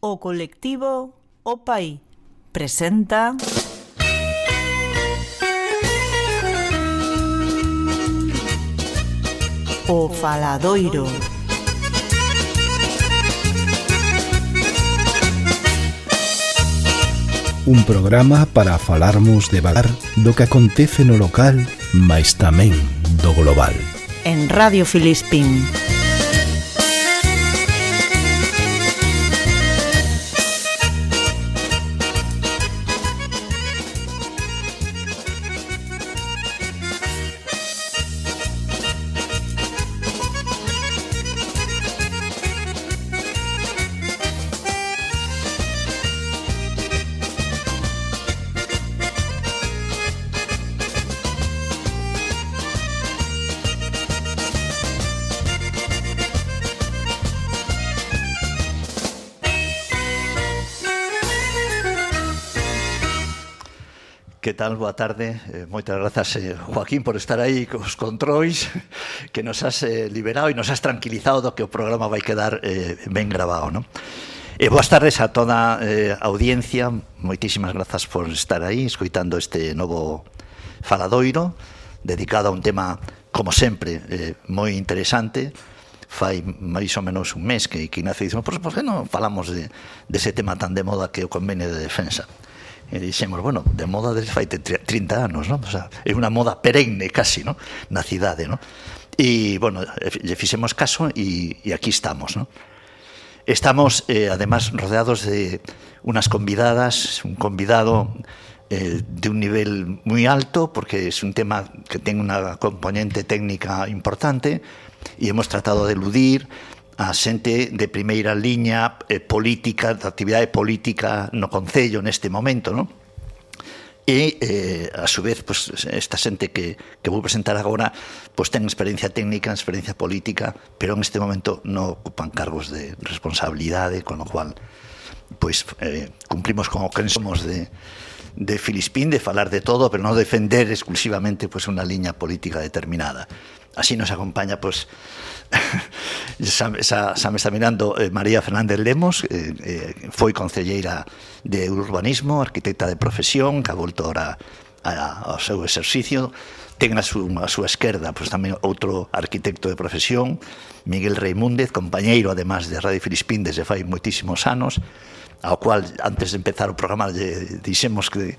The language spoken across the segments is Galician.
O colectivo O Pai presenta O Faladoiro Un programa para falarmos de vagar do que acontece no local, mais tamén do global. En Radio Filispín. tal? boa tarde. Eh, moitas grazas, eh, Joaquín, por estar aí cos controis que nos has eh, liberado e nos has tranquilizado do que o programa vai quedar eh, ben grabado, non? E boas tardes a toda eh, a audiencia. Moitísimas grazas por estar aí escoitando este novo faladoiro dedicado a un tema, como sempre, eh, moi interesante fai máis ou menos un mes que, que Ignacio dixo, por pois que non falamos de, de ese tema tan de moda que o convenio de defensa E dixemos, bueno, de moda desde fai 30 anos, non? O sea, é unha moda perenne casi, non? Na cidade, non? E, bueno, lle fixemos caso e, e aquí estamos, non? Estamos, eh, además, rodeados de unas convidadas, un convidado eh, de un nivel muy alto, porque es un tema que tiene una componente técnica importante, e hemos tratado de eludir a xente de primeira liña eh, política, de actividade política no Concello neste momento, non? e eh, a súa vez pues, esta xente que, que vou presentar agora pues, ten experiencia técnica, experiencia política pero en este momento non ocupan cargos de responsabilidade con lo cual pues, eh, cumplimos con o que somos de, de Filispín de falar de todo pero non defender exclusivamente pues, unha liña política determinada así nos acompaña pues, xa, xa, xa me está mirando eh, María Fernández Lemos eh, eh, foi concelleira de urbanismo arquitecta de profesión que ha volto ahora a, ao seu exercicio. Ten a súa, a súa esquerda pois tamén outro arquitecto de profesión Miguel Reimúndez, compañeiro además de Radio Filispín desde fai moitísimos anos ao cual antes de empezar o programa lle dixemos que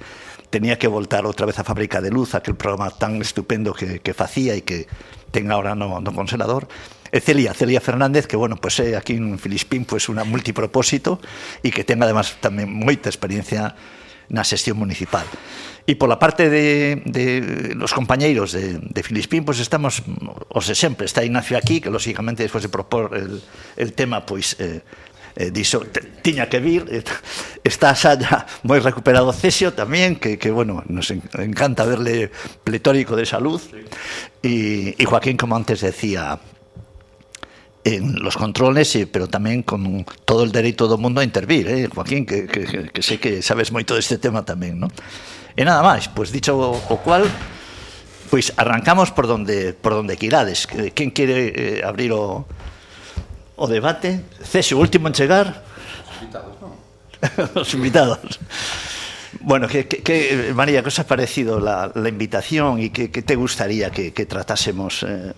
tenía que voltar outra vez a Fábrica de Luz aquel programa tan estupendo que, que facía e que ten ahora no, no conservador E Celia, Celia Fernández, que, bueno, pues é aquí en Filispín, pues unha multipropósito e que ten, además, tamén moita experiencia na xestión municipal. E pola parte de, de los compañeiros de, de Filispín, pois pues estamos os de sempre. Está Ignacio aquí, que lógicamente despois de propor el, el tema, pois eh, eh, dixo, tiña que vir. Está xa ya moi recuperado Cesio tamén, que, que bueno, nos encanta verle pletórico de salud. E, e Joaquín, como antes decía, en los controles, eh, pero tamén con todo o dereito do mundo a intervir, eh, Joaquín, que, que, que sei que sabes moito deste tema tamén, non? E nada máis, pois dicho o, o cual, pois arrancamos por donde por donde quirades. Eh, Quen quere eh, abrir o o debate? Cese, o último en chegar. Os invitados, non? Os invitados. Bueno, que, que, que María, que os ha parecido la, la invitación e que, que te gustaría que, que tratásemos eh,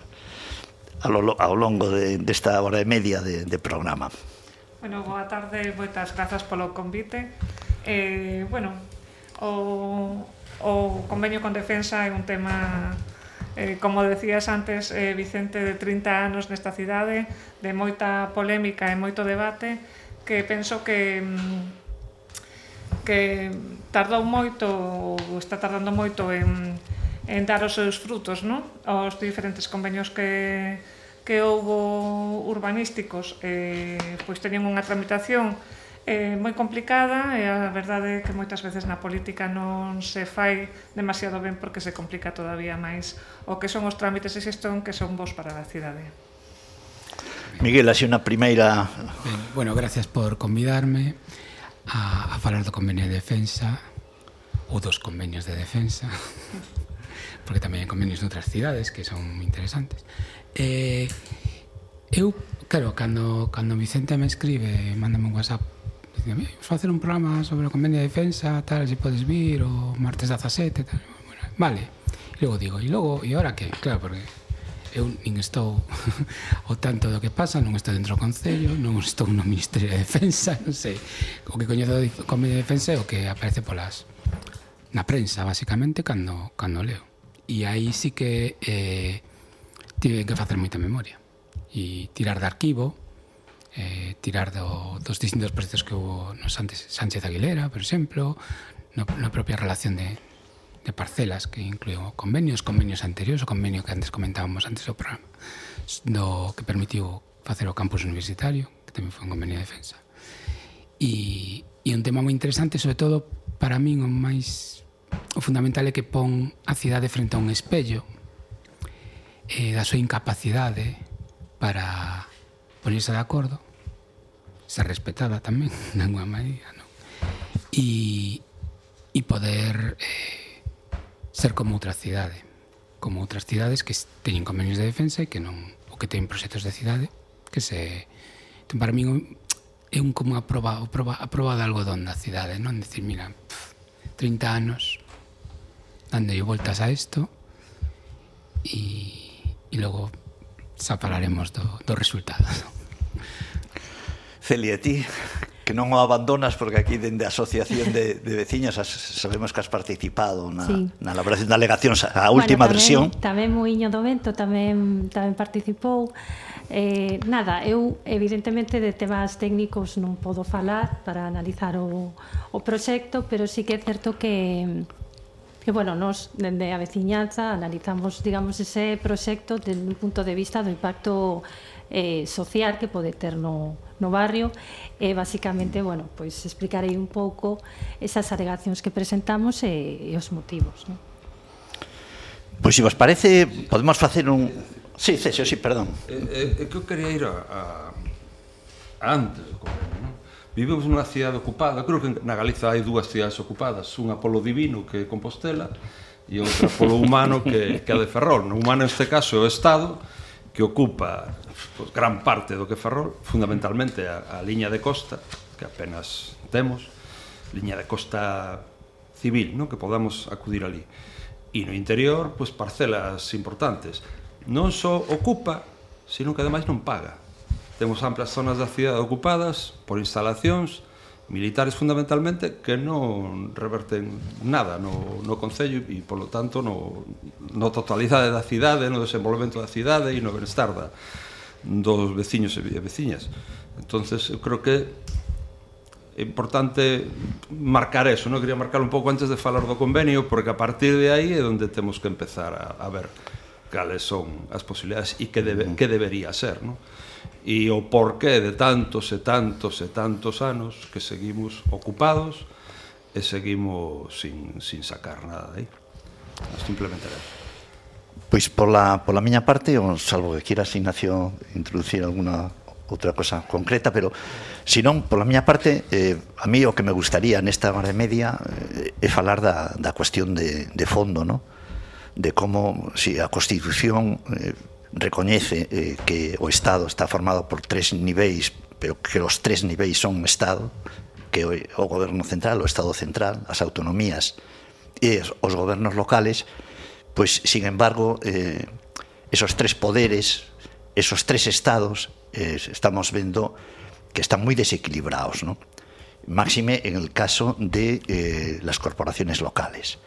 ao, ao longo de, desta hora e media de, de programa. Bueno, boa tarde, moitas grazas polo convite. Eh, bueno, o, o convenio con defensa é un tema eh, como decías antes, eh, Vicente, de 30 anos nesta cidade, de moita polémica e moito debate, que penso que mm, que tardou moito ou está tardando moito en, en dar os seus frutos, non? Os diferentes convenios que que houbo urbanísticos eh, pois teñen unha tramitación eh, moi complicada e a verdade é que moitas veces na política non se fai demasiado ben porque se complica todavía máis o que son os trámites de xestón que son vos para a cidade. Miguel, así unha primeira... Ben, bueno, gracias por convidarme a, a falar do convenio de defensa ou dos convenios de defensa porque tamén hai convenios noutras outras cidades que son interesantes Eh, eu, claro, cando, cando Vicente me escribe, mándame un WhatsApp, diceme, facer un programa sobre o convenio de defensa, tal, se podes vir, o martes 17, tal. Bueno, vale. E logo digo, e logo, e ahora que? Claro, porque eu nin estou o tanto do que pasa, non estou dentro do Concello, non estou no Ministerio de Defensa, non sei. O que coñezo do Convenio de Defensa é o que aparece polas na prensa, basicamente, cando, cando leo. E aí sí que eh, tive que facer moita memoria e tirar de arquivo, eh, tirar do, dos distintos proxectos que hubo no Sánchez, Sánchez Aguilera, por exemplo, no, na propia relación de, de parcelas que incluiu convenios, convenios anteriores, o convenio que antes comentábamos antes do programa, do que permitiu facer o campus universitario, que tamén foi un convenio de defensa. E, e un tema moi interesante, sobre todo para min o máis o fundamental é que pon a cidade frente a un espello eh, da súa incapacidade para ponerse de acordo, ser respetada tamén, nalgúa maneira, non? E, e poder eh, ser como outra cidade, como outras cidades que teñen convenios de defensa e que non o que teñen proxectos de cidade que se ten para min é un como a proba, a proba, a proba de algodón da cidade, non? Decir, mira, pff, 30 anos dando voltas a isto e e logo xa falaremos do, do resultado. Celia, ti que non o abandonas porque aquí dende a Asociación de, de Veciñas as, sabemos que has participado na, sí. na elaboración da alegación a última bueno, tamén, versión. Tamén Moinho do Vento tamén tamén participou. Eh, nada, eu evidentemente de temas técnicos non podo falar para analizar o, o proxecto, pero sí que é certo que que bueno, nos, dende a veciñanza, analizamos, digamos, ese proxecto desde un punto de vista do impacto eh, social que pode ter no, no barrio e basicamente, bueno, pois explicarei un pouco esas alegacións que presentamos e, e os motivos, non? Pois se vos parece, podemos facer un... Sí, Césio, sí, perdón. É, é, é que eu quería ir a, a... antes do goberno, non? Vivimos nunha cidade ocupada, creo que na Galiza hai dúas cidades ocupadas, unha polo divino que é Compostela e outra polo humano que, que é de Ferrol. No humano neste caso é o Estado que ocupa pues, gran parte do que Ferrol, fundamentalmente a, a liña de costa, que apenas temos, liña de costa civil, non? que podamos acudir ali. E no interior, pois pues, parcelas importantes. Non só ocupa, sino que ademais non paga. Temos amplas zonas da cidade ocupadas por instalacións militares fundamentalmente que non reverten nada no, no Concello e, polo tanto, no, no totalidade da cidade, no desenvolvemento da cidade e no benestar da, dos veciños e veciñas. entonces eu creo que é importante marcar eso, non? Quería marcar un pouco antes de falar do convenio, porque a partir de aí é onde temos que empezar a, a ver cales son as posibilidades e que, debe, que debería ser, non? e o porqué de tantos e tantos e tantos anos que seguimos ocupados e seguimos sin, sin sacar nada de aí. Simplemente era Pois pola, pola miña parte, salvo que quieras, Ignacio, introducir alguna outra cosa concreta, pero senón, pola miña parte, eh, a mí o que me gustaría nesta hora e media eh, é falar da, da cuestión de, de fondo, no? de como si a Constitución eh, recoñece eh, que o Estado está formado por tres niveis, pero que os tres niveis son Estado, que o, o goberno central, o Estado central, as autonomías e os gobernos locales, pois, sin embargo, eh, esos tres poderes, esos tres estados, eh, estamos vendo que están moi desequilibrados, ¿no? máxime en el caso de eh, las corporaciones locales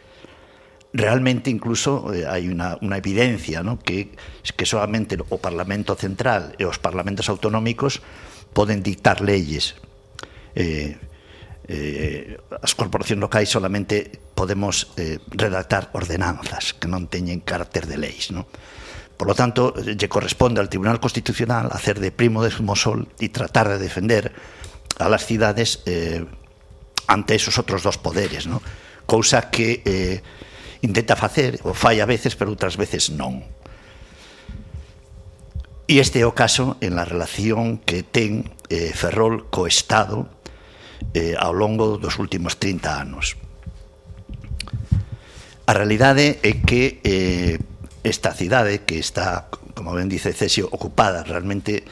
realmente incluso eh, hai unha, unha evidencia ¿no? que, que solamente o Parlamento Central e os Parlamentos Autonómicos poden dictar leyes eh, eh, as corporacións locais solamente podemos eh, redactar ordenanzas que non teñen carácter de leis ¿no? Por lo tanto, lle corresponde al Tribunal Constitucional hacer de primo de sol y tratar de defender a las cidades eh, ante esos otros dos poderes, ¿no? cousa que eh, intenta facer, o fai a veces, pero outras veces non. E este é o caso en la relación que ten eh, Ferrol co Estado eh, ao longo dos últimos 30 anos. A realidade é que eh, esta cidade que está, como ben dice Cesio, ocupada realmente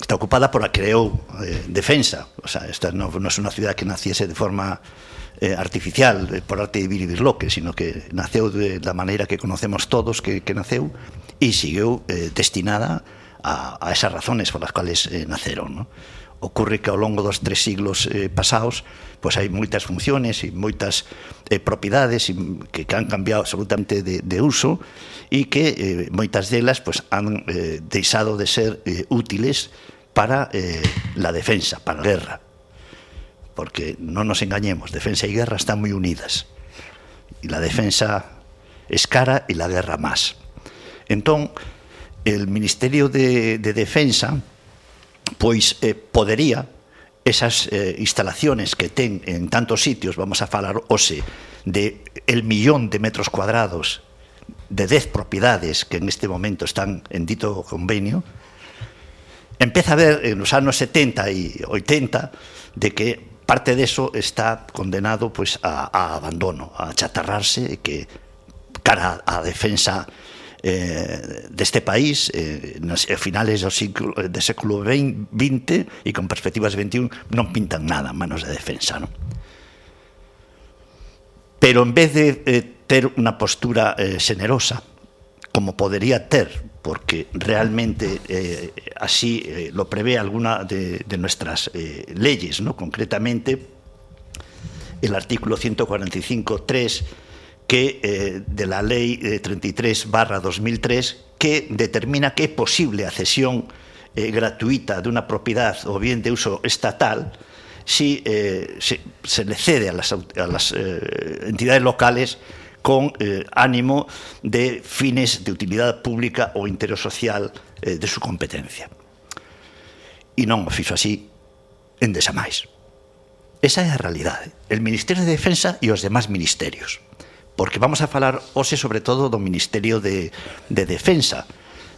está ocupada por a creou eh, defensa, o sea, esta non, non é unha cidade que naciese de forma eh, artificial eh, por arte de Billy Birloque, sino que naceu de, da maneira que conocemos todos que, que naceu e sigueu eh, destinada a, a esas razones por las cuales eh, naceron. ¿no? Ocurre que ao longo dos tres siglos eh, pasados pois hai moitas funciones e moitas eh, propiedades que, que han cambiado absolutamente de, de uso e que eh, moitas delas pois, han eh, deixado de ser eh, útiles para eh, la defensa, para a guerra porque non nos engañemos, defensa e guerra están moi unidas. E la defensa es cara e la guerra máis. Entón, el Ministerio de, de Defensa pois eh, podería esas eh, instalaciones que ten en tantos sitios, vamos a falar hoxe de el millón de metros cuadrados de 10 propiedades que en este momento están en dito convenio, empeza a ver en los anos 70 e 80 de que parte deso está condenado pois a, a abandono, a chatarrarse e que cara a defensa eh, deste país eh, nas eh, finales do eh, século do século XX e con perspectivas 21 non pintan nada manos de defensa non? pero en vez de eh, ter unha postura eh, generosa, como podería ter porque realmente eh, así eh, lo prevé alguna de, nuestras eh, leyes, ¿no? concretamente el artículo 145.3 que de la ley eh, 33 barra 2003 que determina que posible a cesión eh, gratuita de una propiedad o bien de uso estatal si se, le cede a las, entidades locales con eh, ánimo de fines de utilidade pública ou interés social eh, de súa competencia. E non o fixo así en desamais. Esa é a realidade. El Ministerio de Defensa e os demás ministerios. Porque vamos a falar hoxe sobre todo do Ministerio de, de Defensa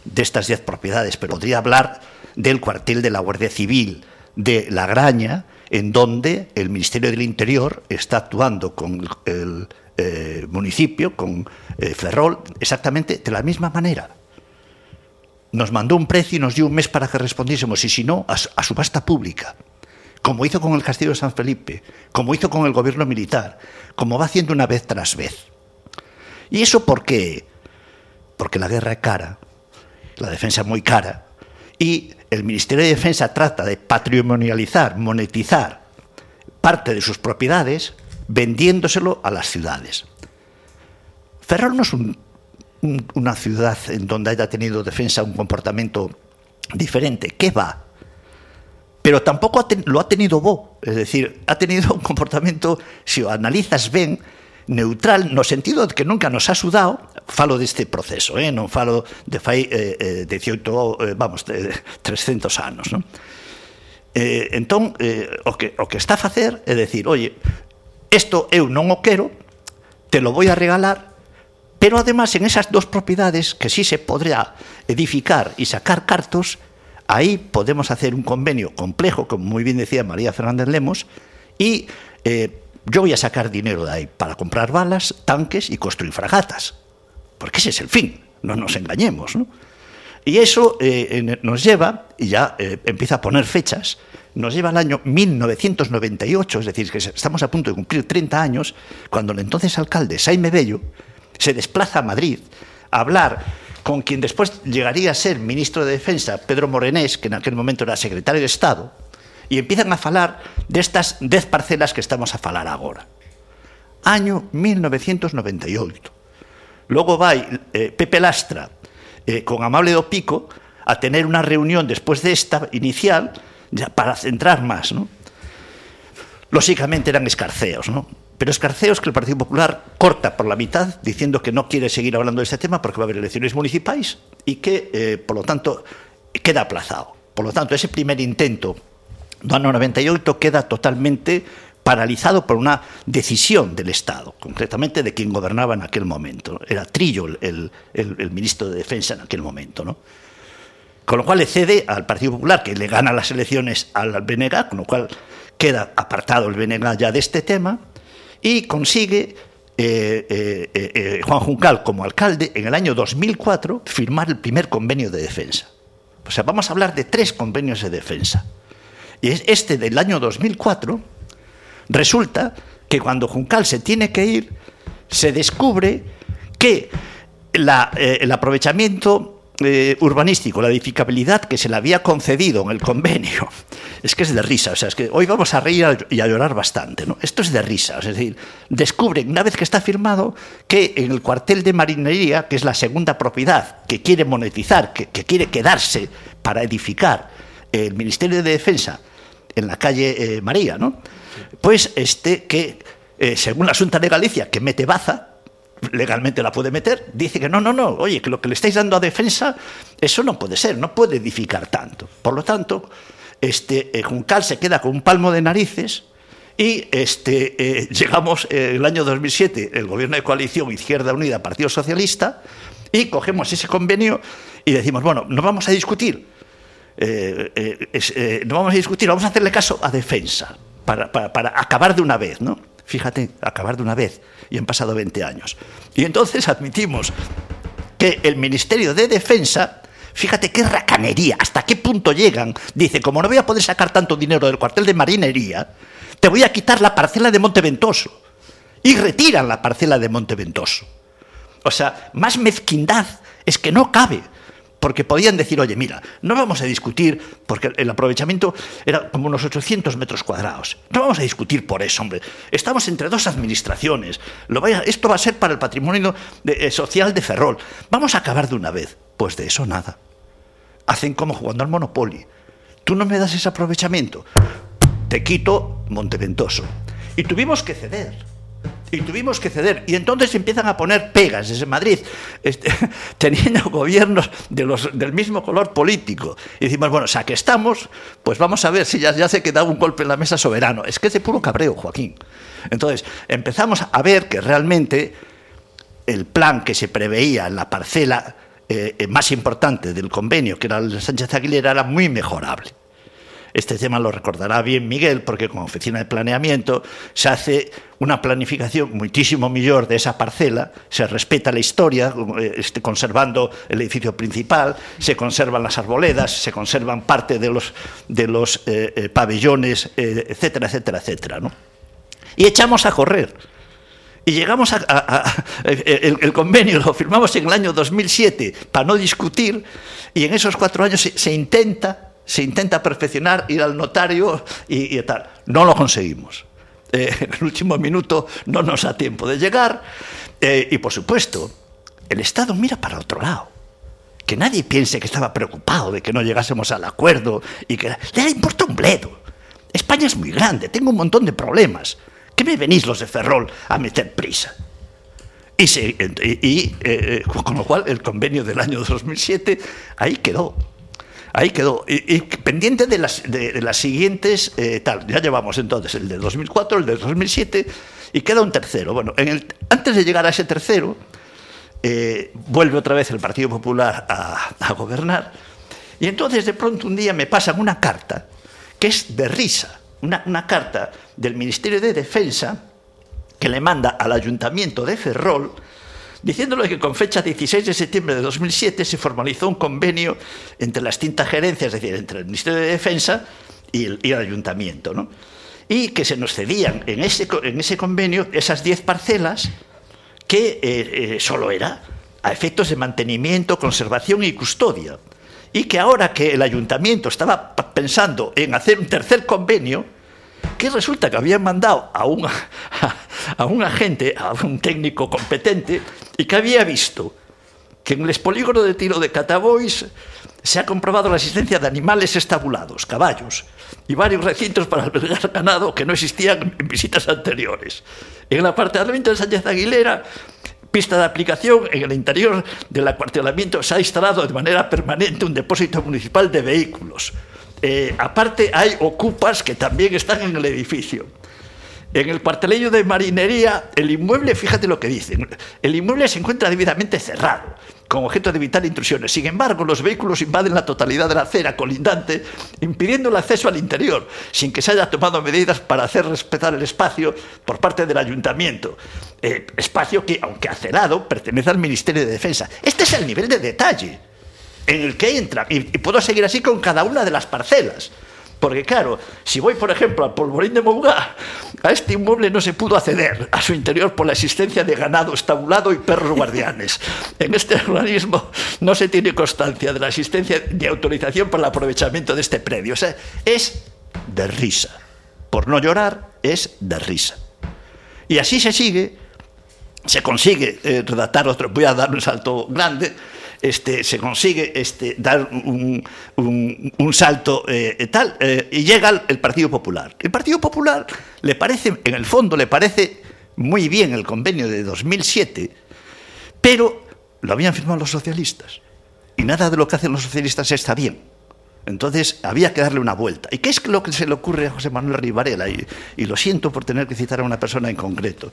destas 10 propiedades, pero podría hablar del cuartel de la Guardia Civil de La Graña, en donde el Ministerio del Interior está actuando con el eh, municipio, con eh, Ferrol, exactamente de la misma manera. Nos mandó un precio y nos dio un mes para que respondiésemos, y si no, a, a subasta pública como hizo con el Castillo de San Felipe, como hizo con el gobierno militar, como va haciendo una vez tras vez. ¿Y eso por qué? Porque la guerra es cara, la defensa es muy cara, y el Ministerio de Defensa trata de patrimonializar, monetizar parte de sus propiedades vendiéndoselo a las ciudades. Ferrol no es un, un, una ciudad en donde haya tenido defensa un comportamiento diferente. ¿Qué va? Pero tampoco ha lo ha tenido Bo. Es decir, ha tenido un comportamiento, si lo analizas bien, neutral no sentido de que nunca nos ha sudado falo deste proceso, eh? non falo de fai eh, eh 18, eh, vamos, de 300 anos, non? Eh, entón, eh, o, que, o que está a facer é decir, oye, isto eu non o quero, te lo vou a regalar, pero además en esas dos propiedades que sí se podrá edificar e sacar cartos, aí podemos hacer un convenio complejo, como moi bien decía María Fernández Lemos, e eh, yo voy a sacar dinero de aí para comprar balas, tanques e construir fragatas. Porque ese es el fin, no nos engañemos. ¿no? Y eso eh, nos lleva, y ya eh, empieza a poner fechas, nos lleva al año 1998, es decir, que estamos a punto de cumplir 30 años, cuando el entonces alcalde Saime Bello se desplaza a Madrid a hablar con quien después llegaría a ser ministro de Defensa, Pedro Morenés, que en aquel momento era secretario de Estado, e empiezan a falar destas 10 parcelas que estamos a falar agora. Año 1998. Logo vai eh, Pepe Lastra eh, con Amable do Pico a tener unha reunión despois desta inicial ya, para centrar máis, ¿no? Lóxicamente eran escarceos, ¿no? Pero escarceos que el Partido Popular corta por la mitad diciendo que no quiere seguir hablando de este tema porque va a haber elecciones municipais y que, eh, por lo tanto, queda aplazado. Por lo tanto, ese primer intento do ano 98 queda totalmente paralizado por unha decisión del Estado, concretamente de quien gobernaba en aquel momento. Era Trillo el ministro de Defensa en aquel momento, ¿no? Con lo cual le cede al Partido Popular, que le gana las elecciones al BNG, con lo cual queda apartado el BNG ya de este tema, y consigue eh, eh, eh, Juan Juncal como alcalde en el año 2004 firmar el primer convenio de defensa. O sea, vamos a hablar de tres convenios de defensa. Y es este del año 2004, resulta que cuando Juncal se tiene que ir, se descubre que la, eh, el aprovechamiento eh, urbanístico, la edificabilidad que se le había concedido en el convenio, es que es de risa, o sea, es que hoy vamos a reír y a llorar bastante, ¿no? Esto es de risa, es decir, descubren una vez que está firmado que en el cuartel de marinería, que es la segunda propiedad que quiere monetizar, que, quiere quedarse para edificar el Ministerio de Defensa en la calle eh, María, ¿no? Pues este que, eh, según la Junta de Galicia, que mete baza, legalmente la puede meter, dice que no, no, no, oye, que lo que le estáis dando a defensa, eso no puede ser, no puede edificar tanto. Por lo tanto, este, eh, Juncal se queda con un palmo de narices y este, eh, llegamos eh, el año 2007, el gobierno de coalición Izquierda Unida, Partido Socialista, y cogemos ese convenio y decimos, bueno, no vamos a discutir, no vamos a discutir, vamos a hacerle caso a defensa, para, acabar de una vez, ¿no? Fíjate, acabar de una vez, y han pasado 20 años. Y entonces admitimos que el Ministerio de Defensa, fíjate qué racanería, hasta qué punto llegan, dice, como no voy a poder sacar tanto dinero del cuartel de marinería, te voy a quitar la parcela de Monteventoso. Y retiran la parcela de Monteventoso. O sea, más mezquindad es que no cabe. Porque podían decir, oye, mira, no vamos a discutir, porque el aprovechamiento era como unos 800 metros cuadrados. No vamos a discutir por eso, hombre. Estamos entre dos administraciones. Esto va a ser para el patrimonio de- eh, social de Ferrol. Vamos a acabar de una vez. Pues de eso nada. Hacen como jugando al Monopoly. Tú no me das ese aprovechamiento. Te quito Monteventoso. Y tuvimos que ceder. Y tuvimos que ceder. Y entonces empiezan a poner pegas desde Madrid, este, teniendo gobiernos de los, del mismo color político. Y decimos, bueno, o sea, que estamos, pues vamos a ver si ya, ya se queda un golpe en la mesa soberano. Es que es de puro cabreo, Joaquín. Entonces, empezamos a ver que realmente el plan que se preveía en la parcela eh, eh, más importante del convenio, que era el de Sánchez Aguilera, era muy mejorable. Este tema lo recordará bien Miguel, porque con oficina de planeamiento se hace una planificación muchísimo mejor de esa parcela, se respeta la historia, eh, este, conservando el edificio principal, se conservan las arboledas, se conservan parte de los, eh, eh, pabellones, etcétera, etcétera, etcétera. ¿no? Y echamos a correr. Y llegamos a, el, convenio lo firmamos en el año 2007 para no discutir y en esos cuatro años se intenta se intenta perfeccionar ir al notario y, y tal no lo conseguimos Eh, en el último minuto no nos da tiempo de llegar eh, y por supuesto el Estado mira para otro lado que nadie piense que estaba preocupado de que no llegásemos al acuerdo y que le importa un bledo. España es muy grande, tengo un montón de problemas. ¿Qué me venís los de Ferrol a meter prisa? Y, eh, eh, con lo cual el convenio del año 2007 ahí quedó. Ahí quedó. Y, pendiente de las, de, de siguientes, eh, tal, ya llevamos entonces el del 2004, el del 2007, y queda un tercero. Bueno, antes de llegar a ese tercero, eh, vuelve otra vez el Partido Popular a, gobernar, y entonces de pronto un día me pasan una carta que es de risa, una carta del Ministerio de Defensa que le manda al Ayuntamiento de Ferrol diciéndole que con fecha 16 de septiembre de 2007 se formalizó un convenio entre las distintas gerencias, es decir, entre el Ministerio de Defensa y el, Ayuntamiento, ¿no? y que se nos cedían en ese, en ese convenio esas 10 parcelas que eh, eh, solo era a efectos de mantenimiento, conservación y custodia. Y que ahora que el ayuntamiento estaba pensando en hacer un tercer convenio, que resulta que habían mandado a unha, a, un agente, a un técnico competente, e que había visto que en les polígono de tiro de Catabois se ha comprobado la existencia de animales estabulados, caballos, y varios recintos para albergar ganado que no existían en visitas anteriores. En el parte de Sánchez Aguilera, pista de aplicación, en el interior del acuartelamiento se ha instalado de manera permanente un depósito municipal de vehículos. Eh, aparte, hay ocupas que también están en el edificio. En el cuartelillo de marinería, el inmueble, fíjate lo que dicen, el inmueble se encuentra debidamente cerrado, con objeto de evitar intrusiones. Sin embargo, los vehículos invaden la totalidad de la acera colindante, impidiendo el acceso al interior, sin que se haya tomado medidas para hacer respetar el espacio por parte del ayuntamiento. Eh, espacio que, aunque acerado, pertenece al Ministerio de Defensa. Este es el nivel de detalle. En el que entran. Y, y puedo seguir así con cada una de las parcelas. Porque claro, si voy, por ejemplo, al polvorín de Mougá, a este inmueble no se pudo acceder a su interior por la existencia de ganado estabulado y perros guardianes. En este organismo no se tiene constancia de la existencia de autorización para el aprovechamiento de este predio. O sea, es de risa. Por no llorar, es de risa. Y así se sigue, se consigue eh, redactar otro, voy a dar un salto grande, este, se consigue este, dar un, salto eh, tal, eh, y llega el, Partido Popular. El Partido Popular le parece, en el fondo, le parece muy bien el convenio de 2007, pero lo habían firmado los socialistas. Y nada de lo que hacen los socialistas está bien. Entonces había que darle una vuelta. ¿Y qué es lo que se le ocurre a José Manuel Rivarela? Y lo siento por tener que citar a una persona en concreto.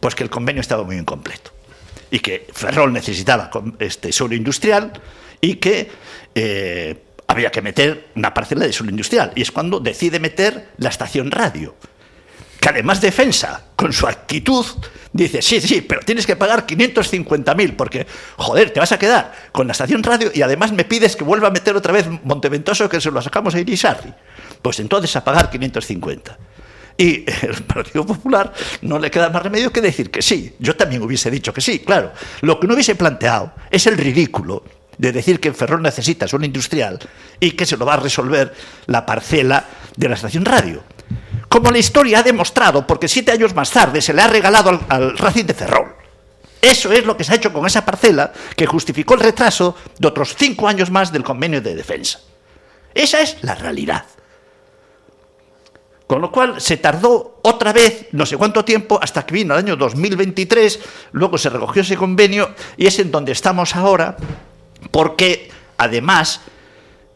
Pues que el convenio estaba muy incompleto y que Ferrol necesitaba este suelo industrial y que eh, había que meter una parcela de suelo industrial. Y es cuando decide meter la estación radio. Que además defensa, con su actitud, dice, sí, sí, pero tienes que pagar 550.000 porque, joder, te vas a quedar con la estación radio y además me pides que vuelva a meter otra vez Monteventoso que se lo sacamos a Irisarri. Pues entonces a pagar 550. Y el Partido Popular no le queda más remedio que decir que sí. Yo también hubiese dicho que sí, claro. Lo que no hubiese planteado es el ridículo de decir que en Ferrol necesita suelo industrial y que se lo va a resolver la parcela de la estación radio. Como la historia ha demostrado, porque siete años más tarde se le ha regalado al, al Racing de Ferrol. Eso es lo que se ha hecho con esa parcela que justificó el retraso de otros cinco años más del convenio de defensa. Esa es la realidad. Con lo cual se tardó otra vez no sé cuánto tiempo hasta que vino el año 2023, luego se recogió ese convenio y es en donde estamos ahora, porque además,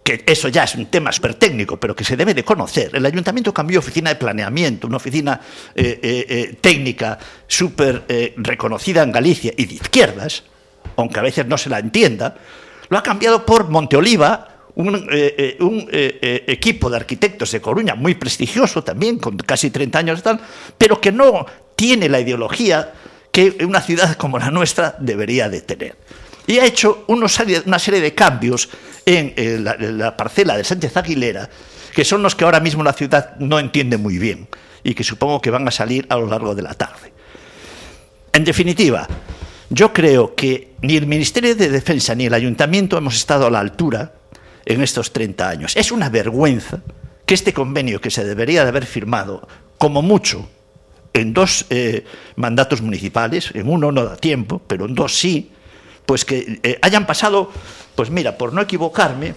que eso ya es un tema súper técnico, pero que se debe de conocer, el ayuntamiento cambió oficina de planeamiento, una oficina eh, eh, eh, técnica súper reconocida en Galicia y de izquierdas, aunque a veces no se la entienda, lo ha cambiado por Monteoliva, un, eh, un eh, equipo de arquitectos de Coruña muy prestigioso también, con casi 30 años y tal, pero que no tiene la ideología que una ciudad como la nuestra debería de tener. Y ha hecho una serie de cambios en, eh, la, en la parcela de Sánchez Aguilera, que son los que ahora mismo la ciudad no entiende muy bien y que supongo que van a salir a lo largo de la tarde. En definitiva, yo creo que ni el Ministerio de Defensa ni el Ayuntamiento hemos estado a la altura en estos 30 años. Es una vergüenza que este convenio que se debería de haber firmado, como mucho, en dos eh, mandatos municipales, en uno no da tiempo, pero en dos sí, pues que eh, hayan pasado, pues mira, por no equivocarme,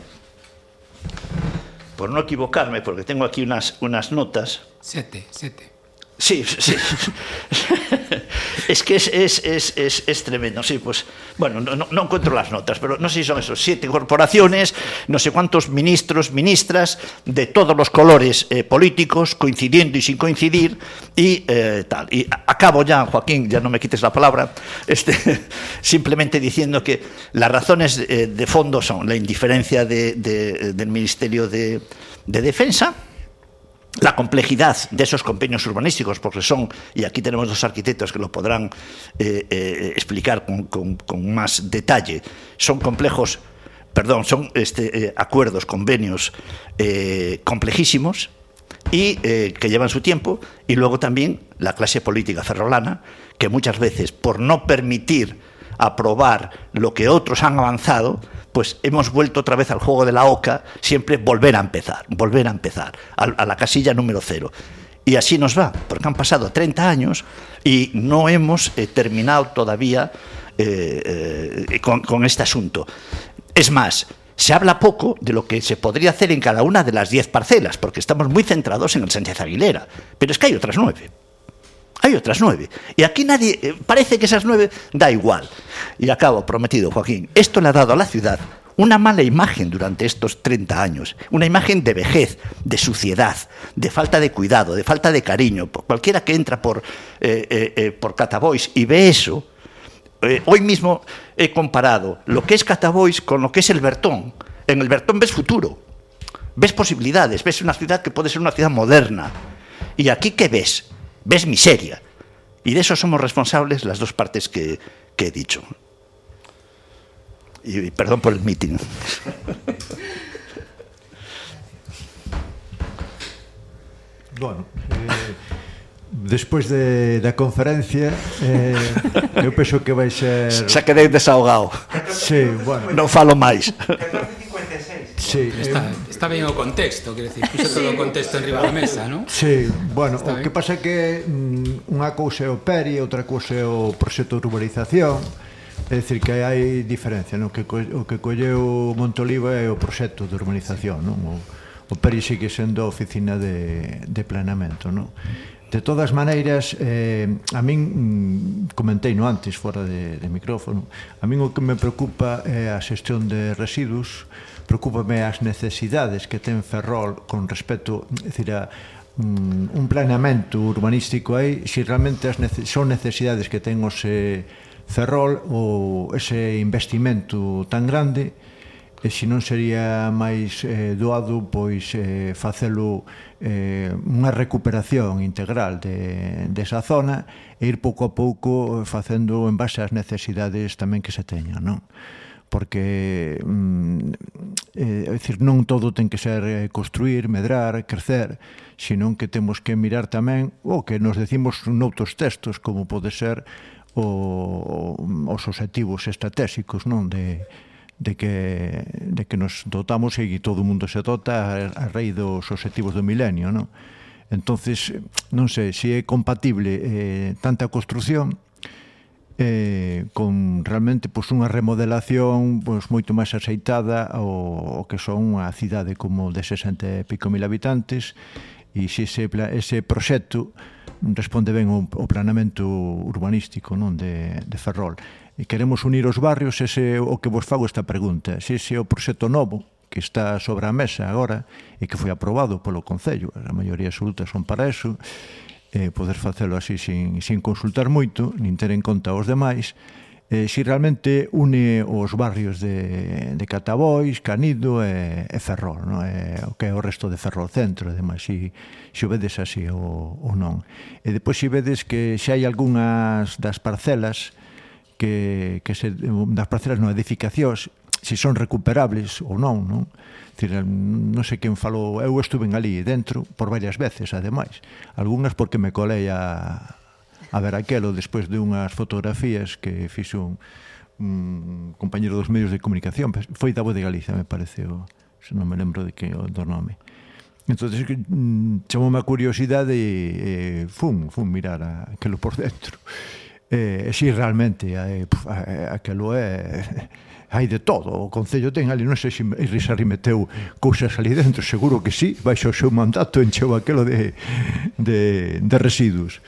por no equivocarme, porque tengo aquí unas, unas notas. Sete, sete. Sí, sí. es que es, es, es, es, tremendo. Sí, pues, bueno, no, no, encuentro las notas, pero no sé si son esos siete corporaciones, no sé cuántos ministros, ministras, de todos los colores eh, políticos, coincidiendo y sin coincidir, y eh, tal. Y acabo ya, Joaquín, ya no me quites la palabra, este, simplemente diciendo que las razones eh, de fondo son la indiferencia de, de, del Ministerio de, de Defensa, la complejidad de esos convenios urbanísticos, porque son, y aquí tenemos dos arquitectos que lo podrán eh, eh, explicar con, con, más detalle, son complejos, perdón, son este, eh, acuerdos, convenios complejísimos y que llevan su tiempo, y luego también la clase política ferrolana, que muchas veces, por no permitir aprobar lo que otros han avanzado, pues hemos vuelto otra vez al juego de la oca, siempre volver a empezar, volver a empezar, a, la casilla número cero. Y así nos va, porque han pasado 30 años y no hemos eh, terminado todavía eh, eh, con, con este asunto. Es más, se habla poco de lo que se podría hacer en cada una de las 10 parcelas, porque estamos muy centrados en el Sánchez Aguilera, pero es que hay otras nueve. Hay otras nueve. Y aquí nadie, eh, parece que esas nueve da igual. Y acabo, prometido, Joaquín, esto le ha dado a la ciudad una mala imagen durante estos 30 años, una imagen de vejez, de suciedad, de falta de cuidado, de falta de cariño. Cualquiera que entra por, eh, eh, eh, por Catabois y ve eso, hoy mismo he comparado lo que es Catabois con lo que es el Bertón. En el Bertón ves futuro, ves posibilidades, ves una ciudad que puede ser una ciudad moderna. ¿Y aquí qué ves? ves miseria. Y de eso somos responsables las dos partes que, que he dicho. Y, y perdón por el meeting. Bueno, eh, despois de, da conferencia eh, eu penso que vai ser... Xa quedei desahogado. Sí, bueno. Non falo máis. 14.56 Sí, está, eh, está ben o contexto, quero dicir, puxo todo o contexto en riba da mesa, non? Sí, bueno, está o ben. que pasa é que mm, unha cousa é o PERI, outra cousa é o proxecto de urbanización, É dicir que hai diferencia, non? Que co, o que colleu Montoliva é o proxecto de urbanización, non? O, o Peri sigue sendo a oficina de, de planeamento, non? De todas maneiras, eh, a min mm, comentei no antes fora de, de micrófono, a min o que me preocupa é a xestión de residuos, preocúpame as necesidades que ten Ferrol con respecto, decir, a, un, un planeamento urbanístico aí, se realmente as nece son necesidades que ten os eh, Ferrol ou ese investimento tan grande, e se non sería máis eh, doado pois eh, facelo eh, unha recuperación integral de, desa zona e ir pouco a pouco facendo en base ás necesidades tamén que se teñan, non? porque mm, eh, é dicir, non todo ten que ser eh, construir, medrar, crecer, senón que temos que mirar tamén o que nos decimos noutros textos, como pode ser o, mm, os objetivos estratégicos non de, de que, de que nos dotamos e todo o mundo se dota a, a rei dos objetivos do milenio non? entonces non sei se é compatible eh, tanta construción eh, con realmente pois, unha remodelación pois, moito máis aceitada ao, ao que son unha cidade como de 60 e pico mil habitantes. E se ese, ese proxecto responde ben ao, ao planamento urbanístico non de, de Ferrol. E queremos unir os barrios ese o que vos fago esta pregunta. Se ese é o proxecto novo que está sobre a mesa agora e que foi aprobado polo Concello a maioría absoluta son para eso eh, poder facelo así sin, sin consultar moito, nin ter en conta os demais, eh, si realmente une os barrios de, de Catabois, Canido e, e Ferrol, no? e, o que é o resto de Ferrol Centro, e demais, si, si o vedes así ou, ou non. E depois si vedes que xa hai algunhas das parcelas que, que se, das parcelas non edificacións se son recuperables ou non, non? Dicir, eh, non sei quen falou, eu estuve ali dentro por varias veces, ademais. Algúnas porque me colei a, a ver aquelo despois de unhas fotografías que fixo un, un compañero dos medios de comunicación, foi da Voz de Galicia, me pareceu, se non me lembro de que do nome. Entón, mm, chamoume a curiosidade e, e fun, fun mirar a, aquelo por dentro. E, e si realmente, eh, a, a, aquelo é hai de todo. O Concello ten ali, non sei se Irrisarri meteu cousas ali dentro, seguro que sí, baixo o seu mandato encheu aquelo de, de, de residuos.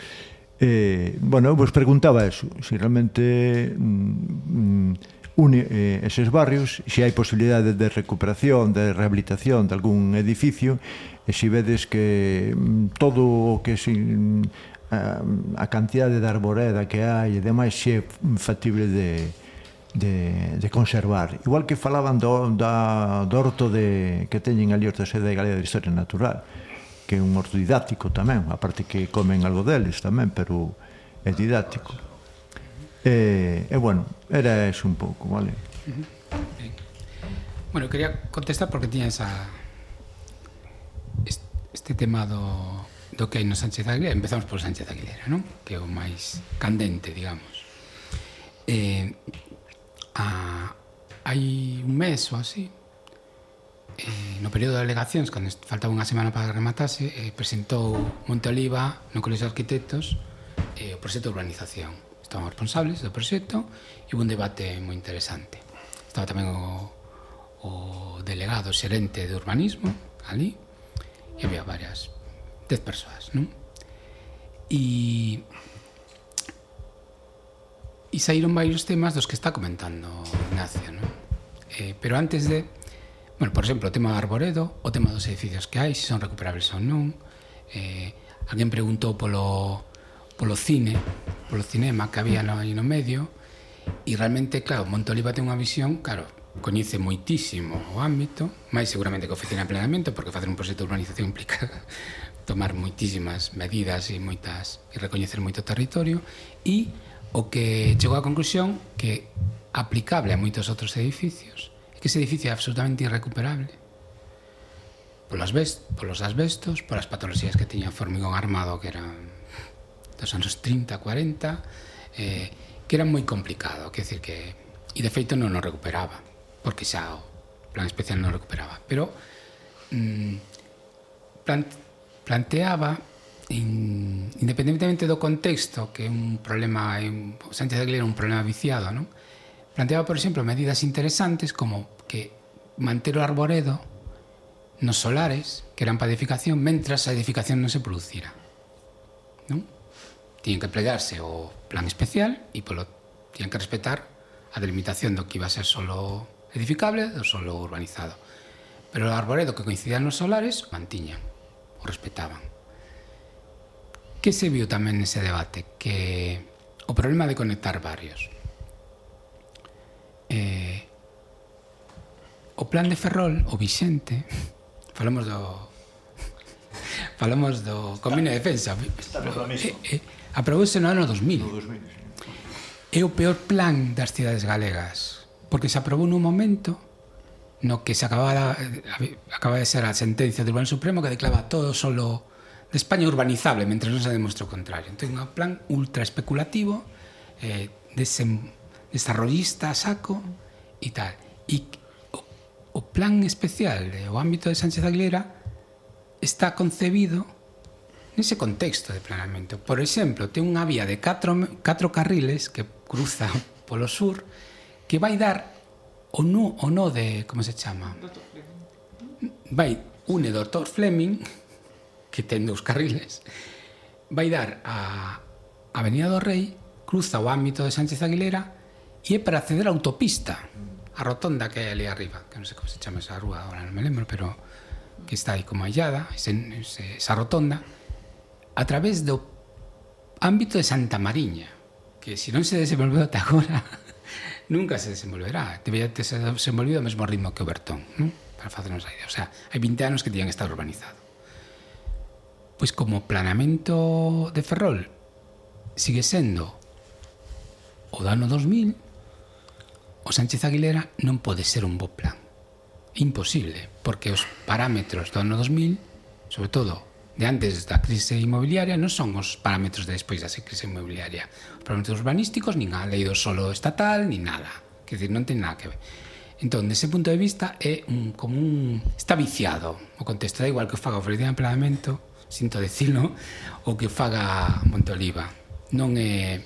Eh, bueno, eu vos preguntaba eso, se realmente mm, mm, une eh, eses barrios, se hai posibilidades de recuperación, de rehabilitación de algún edificio, e se vedes que mm, todo o que se mm, a, a cantidade de arboreda que hai e demais se é factible de, de, de conservar. Igual que falaban do, da, do orto de, que teñen ali orto sede de Galega de Historia Natural, que é un orto didáctico tamén, aparte que comen algo deles tamén, pero é didáctico. E, e bueno, era eso un pouco, vale? Bueno, quería contestar porque tiña esa este tema do, do que hai no Sánchez Aguilera empezamos por Sánchez Aguilera, non? que é o máis candente, digamos eh, a, hai un mes ou así, eh, no período de alegacións, cando faltaba unha semana para rematase, eh, presentou Monte Oliva no Colexo de Arquitectos eh, o proxecto de urbanización. Estaban responsables do proxecto e un debate moi interesante. Estaba tamén o, o delegado xerente de urbanismo ali e había varias dez persoas, non? E E saíron varios temas dos que está comentando Ignacio, non? Eh, pero antes de... Bueno, por exemplo, o tema do arboredo, o tema dos edificios que hai, se son recuperables ou non. Eh, alguén preguntou polo, polo cine, polo cinema que había no, aí no medio, e realmente, claro, Montoliva ten unha visión, claro, coñece moitísimo o ámbito, máis seguramente que oficina de planeamento, porque facer un proxecto de urbanización implica tomar moitísimas medidas e moitas e recoñecer moito territorio e o que chegou á conclusión que aplicable a moitos outros edificios é que ese edificio é absolutamente irrecuperable. Polas best, polos asbestos, polas patologías que tiña formigón armado que eran dos anos 30, 40 eh, que era moi complicado. Que decir que e de feito non o recuperaba porque xa o plan especial non o recuperaba. Pero mm, plant, planteaba in, independentemente do contexto, que é un problema, en, Sánchez de Aguilera un problema viciado, non? Planteaba, por exemplo, medidas interesantes como que manter o arboredo nos solares, que eran para edificación, mentras a edificación non se producira. Non? tiñen que plegarse o plan especial e polo tiñen que respetar a delimitación do que iba a ser solo edificable do solo urbanizado. Pero o arboredo que coincidían nos solares mantiñan, o respetaban. Que se viu tamén nese debate? Que o problema de conectar barrios. Eh, o plan de Ferrol, o Vicente, falamos do falamos do Comino de Defensa. Está eh, eh, aprobouse no ano 2000. No 2000 sí. É o peor plan das cidades galegas, porque se aprobou nun momento no que se acababa eh, acaba de ser a sentencia do Tribunal Supremo que declaraba todo solo de España urbanizable, mentre non se demostra o contrario. Entón, un plan ultra especulativo, eh, desem, desarrollista a saco e tal. E o, o plan especial eh, o ámbito de Sánchez Aguilera está concebido nese contexto de planeamento. Por exemplo, ten unha vía de 4 4 carriles que cruza polo sur que vai dar o no, o no de, como se chama? Vai, une Dr. Fleming que ten dous carriles, vai dar a Avenida do Rei, cruza o ámbito de Sánchez Aguilera e é para acceder á autopista, a rotonda que hai ali arriba, que non sei como se chama esa rúa, agora non me lembro, pero que está aí como hallada, ese, esa rotonda, a través do ámbito de Santa Mariña, que se non se desenvolveu ata agora, nunca se desenvolverá. Debería ter desenvolvido ao mesmo ritmo que o Bertón, non? para facernos a idea. O sea, hai 20 anos que tiñan que estar urbanizado. Pois como planamento de Ferrol sigue sendo o do ano 2000, o Sánchez Aguilera non pode ser un bo plan. Imposible, porque os parámetros do ano 2000, sobre todo de antes da crise inmobiliaria, non son os parámetros de despois da crise inmobiliaria. Os parámetros urbanísticos, nin a lei do solo estatal, nin nada. Quer dizer, non ten nada que ver. Entón, dese punto de vista, é un, como un... Está viciado o contexto. Da igual que o faga o Ferdinand Planamento, sinto decirlo, o que faga Montoliva. Non é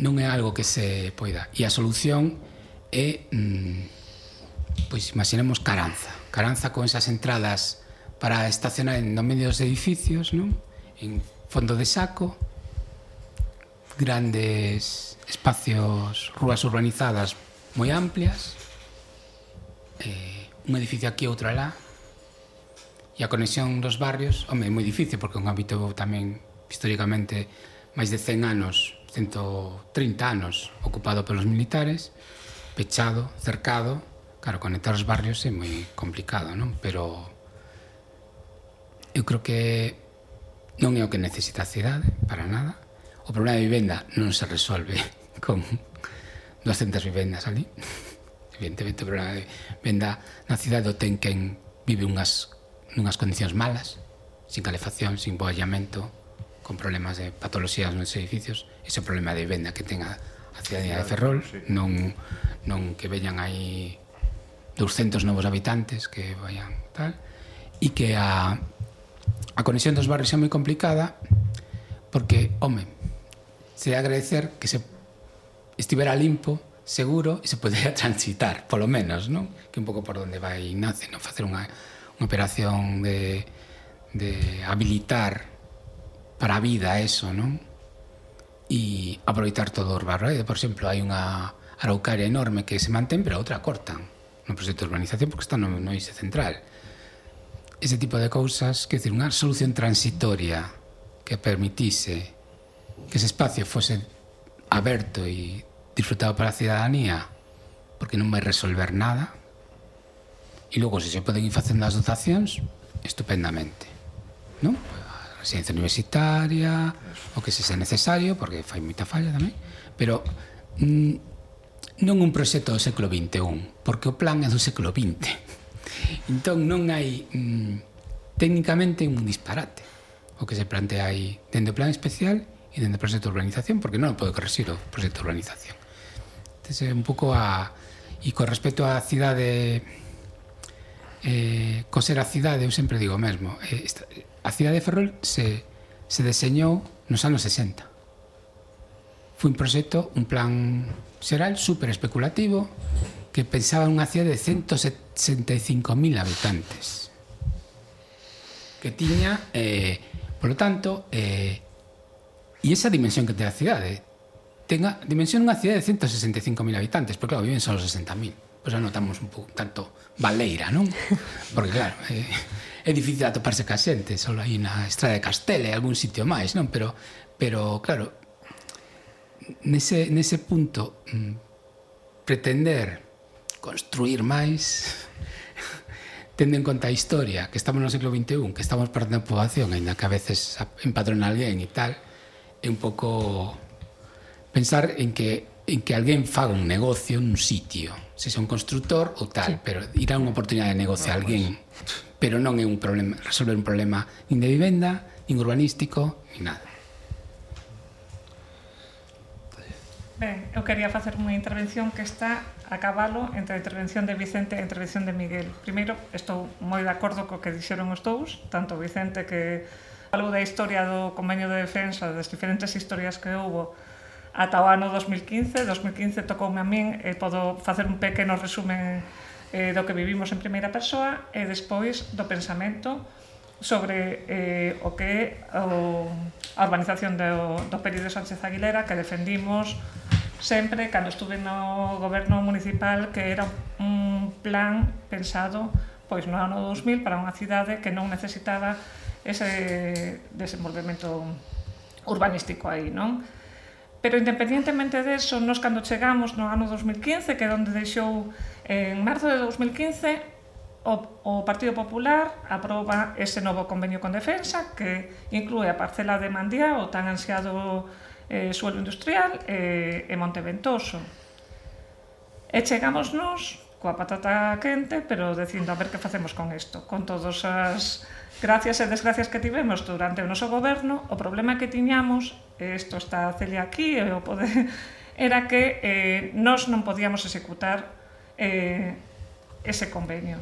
non é algo que se poida. E a solución é mm, pois imaginemos Caranza. Caranza con esas entradas para estacionar en no medio dos edificios, non? En fondo de saco, grandes espacios, rúas urbanizadas moi amplias, eh, un edificio aquí outro alá, e a conexión dos barrios, home, é moi difícil porque é un ámbito tamén históricamente máis de 100 anos, 130 anos ocupado polos militares, pechado, cercado, claro, conectar os barrios é moi complicado, non? Pero eu creo que non é o que necesita a cidade, para nada. O problema de vivenda non se resolve con 200 vivendas ali. Evidentemente o problema de vivenda na cidade o ten quen vive unhas nunhas condicións malas, sin calefacción, sin boallamento, con problemas de patoloxías nos edificios, ese problema de venda que ten a, a cidadía de Ferrol, non, non que veñan aí 200 novos habitantes que vayan tal, e que a, a conexión dos barrios é moi complicada porque, home, se agradecer que se estivera limpo seguro e se podía transitar, polo menos, non? Que un pouco por onde vai Ignacio, non? Facer unha operación de, de habilitar para a vida eso, non? E aproveitar todo o barroide. Por exemplo, hai unha araucaria enorme que se mantén, pero a outra cortan no proxecto de urbanización porque está no, no ise central. Ese tipo de cousas, que decir, unha solución transitoria que permitise que ese espacio fose aberto e disfrutado para a cidadanía, porque non vai resolver nada, E logo, se se poden ir facendo as dotacións, estupendamente. Non? A residencia universitaria, o que se sea necesario, porque fai moita falla tamén, pero mm, non un proxecto do século XXI, porque o plan é do século XX. Entón non hai mm, técnicamente un disparate o que se plantea aí dende o plan especial e dende o proxecto de urbanización, porque non pode corregir o proxecto de urbanización. Entón, un pouco a... E con respecto á cidade eh, coser a cidade, eu sempre digo o mesmo, eh, esta, a cidade de Ferrol se, se deseñou nos anos 60. Foi un proxecto, un plan xeral super especulativo que pensaba unha cidade de 165.000 habitantes. Que tiña eh, polo tanto eh, e esa dimensión que ten a cidade tenga dimensión unha cidade de 165.000 habitantes porque claro, viven só 60.000 pois anotamos un pouco tanto Valeira, non? Porque claro, é, é difícil atoparse ca xente, só aí na Estrada de Castela e algún sitio máis, non? Pero pero claro, nese nese punto mm, pretender construir máis tendo en conta a historia, que estamos no século XXI, que estamos perdendo a poboación, ainda que a veces empadrona alguén e tal, é un pouco pensar en que en que alguén faga un negocio nun sitio, se un constructor ou tal, sí. pero irá unha oportunidade de negocio a alguén, pero non é un problema resolver un problema nin de vivenda, nin urbanístico, nin nada. Ben, eu quería facer unha intervención que está a cabalo entre a intervención de Vicente e a intervención de Miguel. Primeiro, estou moi de acordo co que dixeron os dous, tanto Vicente que falou da historia do convenio de defensa, das diferentes historias que houbo, ata o ano 2015. 2015 tocoume a min e podo facer un pequeno resumen eh, do que vivimos en primeira persoa e despois do pensamento sobre eh, o que o, a urbanización do, do período de Sánchez Aguilera que defendimos sempre cando estuve no goberno municipal que era un plan pensado pois no ano 2000 para unha cidade que non necesitaba ese desenvolvemento urbanístico aí, non? Pero independientemente deso, nos cando chegamos no ano 2015, que é onde deixou eh, en marzo de 2015, o, o Partido Popular aproba ese novo convenio con Defensa que inclúe a parcela de Mandía, o tan ansiado eh, suelo industrial eh, e Monteventoso. E chegamos nos coa patata quente, pero dicindo a ver que facemos con isto, con todas as gracias e desgracias que tivemos durante o noso goberno, o problema que tiñamos, isto está Celia aquí, o pode, era que eh, nós non podíamos executar eh, ese convenio.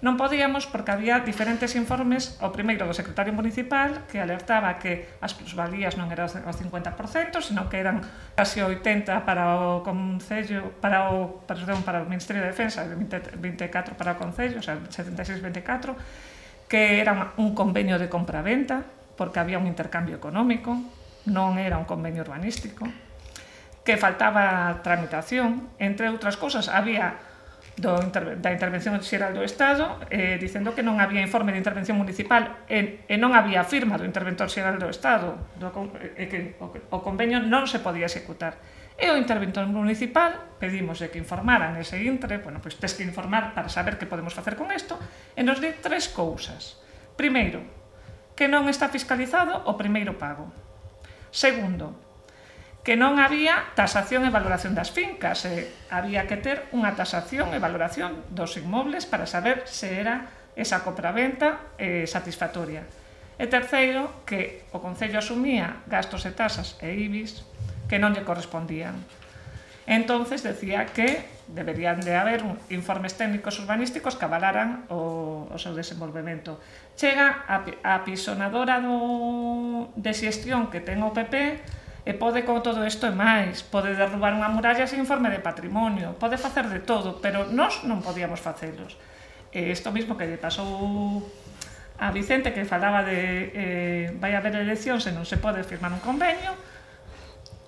Non podíamos porque había diferentes informes, o primeiro do secretario municipal que alertaba que as plusvalías non eran o 50%, sino que eran casi 80 para o concello, para o, perdón, para o Ministerio de Defensa, 20, 24 para o concello, o sea, 76-24, que era un convenio de compra-venta, porque había un intercambio económico, non era un convenio urbanístico, que faltaba tramitación, entre outras cosas, había do interve da intervención xeral do Estado eh, dicendo que non había informe de intervención municipal e, e non había firma do interventor xeral do Estado do, e que o, o convenio non se podía executar. E o interventor municipal pedimos de que informaran ese intre bueno, pois tes tens que informar para saber que podemos facer con isto e nos di tres cousas. Primeiro, que non está fiscalizado o primeiro pago. Segundo, que non había tasación e valoración das fincas, e había que ter unha tasación e valoración dos inmobles para saber se era esa compraventa eh, satisfactoria. E terceiro, que o Concello asumía gastos e tasas e IBIS que non lle correspondían. Entonces decía que deberían de haber informes técnicos urbanísticos que avalaran o, o seu desenvolvemento. Chega a, a pisonadora do, de xestión que ten o PP E pode con todo isto e máis, pode derrubar unha muralla sin informe de patrimonio, pode facer de todo, pero nós non podíamos facelos. E isto mismo que lle pasou a Vicente que falaba de eh, vai haber eleccións e non se pode firmar un convenio,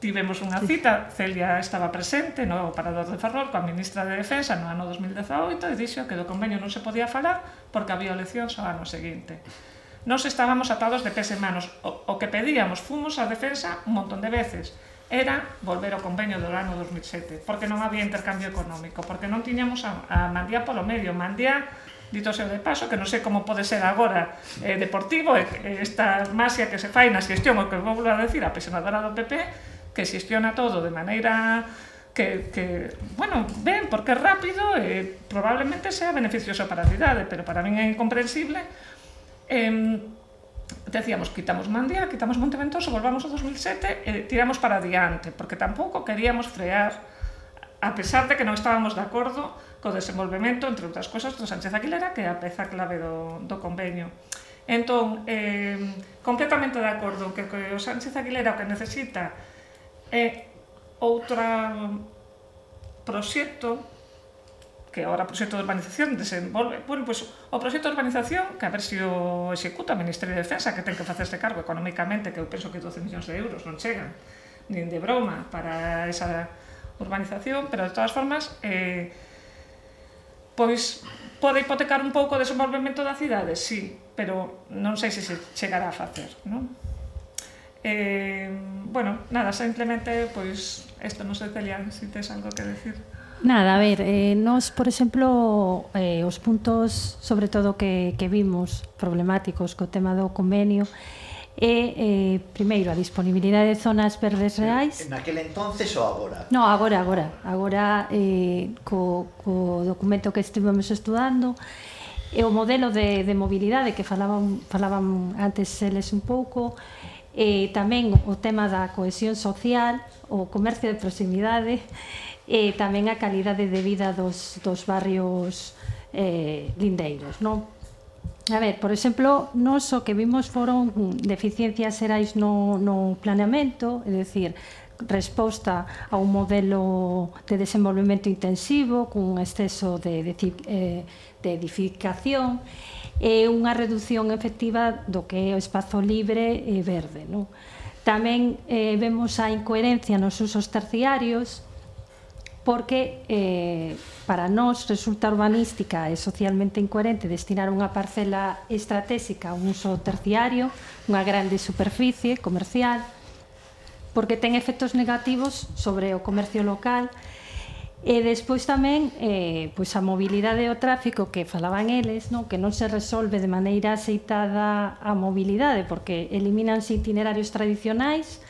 tivemos unha cita, Celia estaba presente no Parador de Ferrol coa ministra de Defensa no ano 2018 e dixo que do convenio non se podía falar porque había eleccións ao ano seguinte. Nos estábamos atados de pés e manos. O, o que pedíamos fumos a defensa un montón de veces era volver ao convenio do ano 2007, porque non había intercambio económico, porque non tiñamos a, a Mandía polo medio. Mandía, dito seu de paso, que non sei como pode ser agora eh, deportivo, esta masia que se fai na xestión, o que vou a decir, a pesionadora do PP, que xestiona todo de maneira que, que bueno, ben, porque é rápido e eh, probablemente sea beneficioso para a cidade, pero para min é incomprensible Eh, decíamos, quitamos Mandía, quitamos Monteventoso, volvamos a 2007 e eh, tiramos para adiante, porque tampouco queríamos frear, a pesar de que non estábamos de acordo co desenvolvemento, entre outras cousas, do Sánchez Aguilera, que é a peza clave do, do convenio. Entón, eh, completamente de acordo que, que o Sánchez Aguilera o que necesita é eh, outra um, proxecto que ahora o proxecto de urbanización desenvolve, bueno, pois o proxecto de urbanización que a ver se o executa o Ministerio de Defensa que ten que facerse cargo economicamente que eu penso que 12 millóns de euros non chegan nin de broma para esa urbanización, pero de todas formas eh, pois pode hipotecar un pouco o desenvolvemento da cidade, sí, pero non sei se se chegará a facer, non? Eh, bueno, nada, simplemente, pois, isto non sei, Celia, se si tes algo que decir. Nada, a ver, eh, nos, por exemplo, eh, os puntos, sobre todo, que, que vimos problemáticos co tema do convenio, é, eh, primeiro, a disponibilidade de zonas verdes reais. En aquel entonces ou agora? No, agora, agora. Agora, eh, co, co documento que estivemos estudando, e o modelo de, de mobilidade que falaban, falaban antes eles un pouco, e eh, tamén o tema da cohesión social, o comercio de proximidade, e tamén a calidade de vida dos, dos barrios eh, lindeiros, non? A ver, por exemplo, nos o que vimos foron mm, deficiencias erais no, no planeamento, é dicir, resposta a un modelo de desenvolvemento intensivo cun exceso de, de, eh, de edificación e unha reducción efectiva do que é o espazo libre e verde. Non? Tamén eh, vemos a incoherencia nos usos terciarios porque eh, para nós resulta urbanística e socialmente incoherente destinar unha parcela estratégica a un uso terciario, unha grande superficie comercial, porque ten efectos negativos sobre o comercio local e despois tamén eh, pois a mobilidade e o tráfico que falaban eles, non? que non se resolve de maneira aceitada a mobilidade, porque eliminanse itinerarios tradicionais,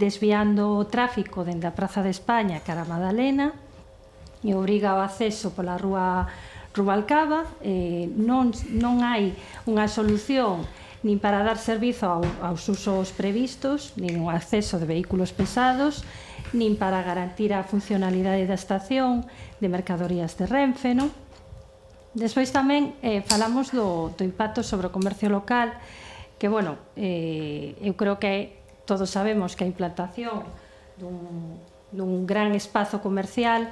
desviando o tráfico dende a Praza de España cara a Madalena e obriga o acceso pola rúa Rubalcaba eh, non, non hai unha solución nin para dar servizo ao, aos usos previstos, nin o acceso de vehículos pesados, nin para garantir a funcionalidade da estación de mercadorías de Renfe, non? Despois tamén eh, falamos do, do impacto sobre o comercio local, que, bueno, eh, eu creo que todos sabemos que a implantación dun, dun gran espazo comercial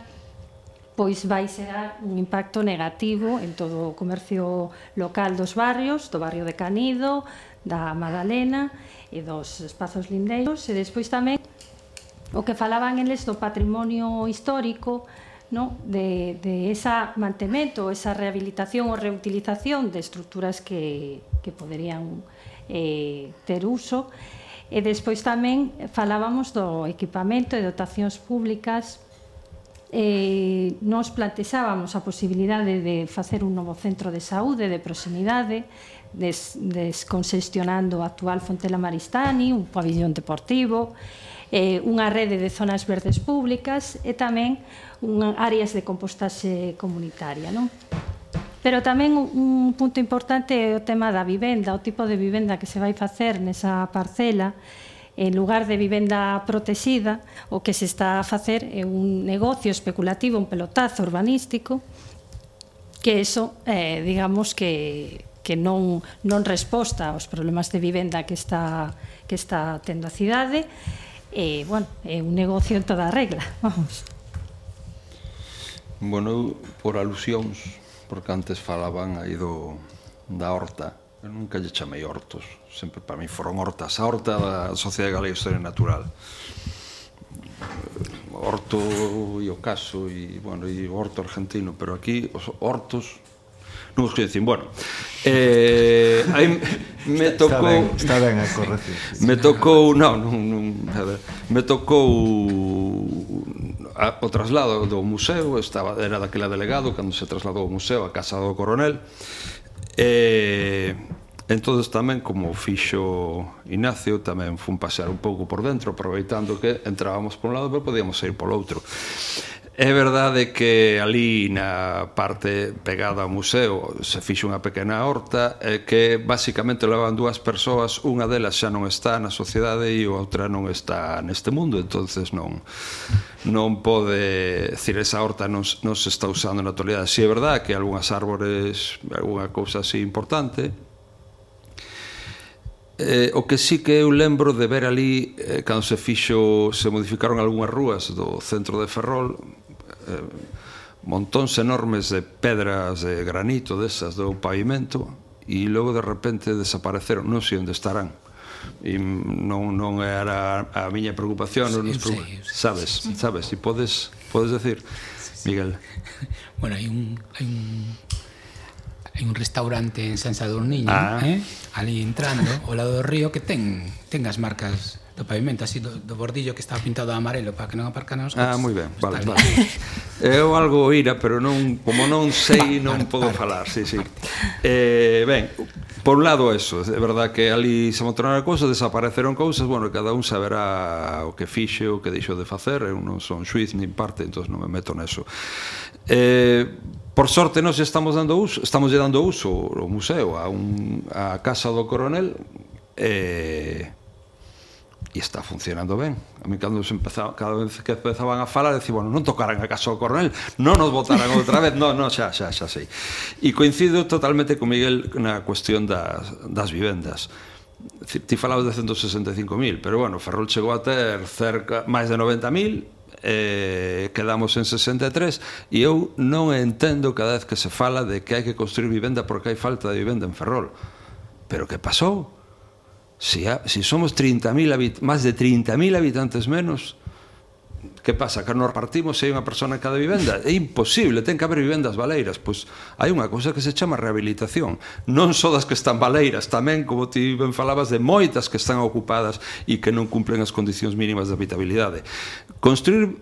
pois vai ser un impacto negativo en todo o comercio local dos barrios, do barrio de Canido, da Madalena e dos espazos lindeiros e despois tamén o que falaban eles do patrimonio histórico no? de, de esa mantemento, esa rehabilitación ou reutilización de estruturas que, que poderían eh, ter uso E despois tamén falábamos do equipamento e dotacións públicas eh, nos plantexábamos a posibilidade de facer un novo centro de saúde de proximidade des, descongestionando o actual Fontela Maristani, un pabillón deportivo, eh, unha rede de zonas verdes públicas e tamén un, áreas de compostaxe comunitaria. Non? Pero tamén un punto importante é o tema da vivenda, o tipo de vivenda que se vai facer nesa parcela en lugar de vivenda protexida, o que se está a facer é un negocio especulativo, un pelotazo urbanístico, que eso, eh, digamos que, que non, non resposta aos problemas de vivenda que está, que está tendo a cidade, e, bueno, é un negocio en toda a regla, vamos. Bueno, por alusións, porque antes falaban aí do, da horta. Eu nunca lle chamei hortos, sempre para mí foron hortas. A horta da Sociedade Galega de Historia Natural. Horto e o caso, e, bueno, e o horto argentino, pero aquí os hortos non os que dicen, bueno, eh, aí me tocou... Está ben, está ben a corrección. Me tocou, non, non, non, ver, me tocou a, o traslado do museo estaba era daquela delegado cando se trasladou o museo a casa do coronel. E entonces tamén como fixo Ignacio tamén fun pasear un pouco por dentro aproveitando que entrábamos por un lado pero podíamos ir polo outro. É verdade que ali na parte pegada ao museo se fixe unha pequena horta e que basicamente levan dúas persoas, unha delas xa non está na sociedade e outra non está neste mundo, entonces non non pode, decir, esa horta non, non se está usando na actualidade. Si é verdade que algunhas árbores, algunha cousa así importante, Eh, o que sí que eu lembro de ver ali eh, cando se fixo, se modificaron algunhas rúas do centro de Ferrol, eh, montóns enormes de pedras de granito desas do pavimento e logo de repente desapareceron, non sei onde estarán. E non, non era a miña preocupación, non nos preocup... sí, sabes, sí, sí. sabes, e podes podes decir, sí, Miguel. Bueno, hai un hai un hai un restaurante en San Sadurniño, ah. eh? ali entrando ao lado do río que ten ten as marcas do pavimento así do, do bordillo que está pintado de amarelo para que non aparcan os ah, coches. Ah, moi ben, vale, vale. Eu algo ira, pero non como non sei, non podo falar. Sí, sí. Eh, ben, por un lado eso, é verdad que ali se a cousas, desapareceron cousas, bueno, cada un saberá o que fixe, o que deixou de facer, eu non son xuiz nin parte, entón non me meto neso. Eh, Por sorte nós estamos dando uso, estamos lle dando uso o museo a un a casa do coronel eh e está funcionando ben. A mí cando se empezaba, cada vez que empezaban a falar, decía, bueno, non tocaran a casa o coronel, non nos votaran outra vez, non, non, xa, xa, xa sei. E coincido totalmente con Miguel na cuestión das, das vivendas. Ti falabas de 165.000, pero bueno, Ferrol chegou a ter cerca máis de 90.000, eh, quedamos en 63 e eu non entendo cada vez que se fala de que hai que construir vivenda porque hai falta de vivenda en Ferrol. Pero que pasou? Si, ha, si somos 30.000 máis de 30.000 habitantes menos, que pasa? Que nos repartimos se hai unha persona en cada vivenda? É imposible, ten que haber vivendas baleiras. Pois hai unha cousa que se chama rehabilitación. Non só das que están baleiras, tamén, como ti ben falabas, de moitas que están ocupadas e que non cumplen as condicións mínimas de habitabilidade. Construir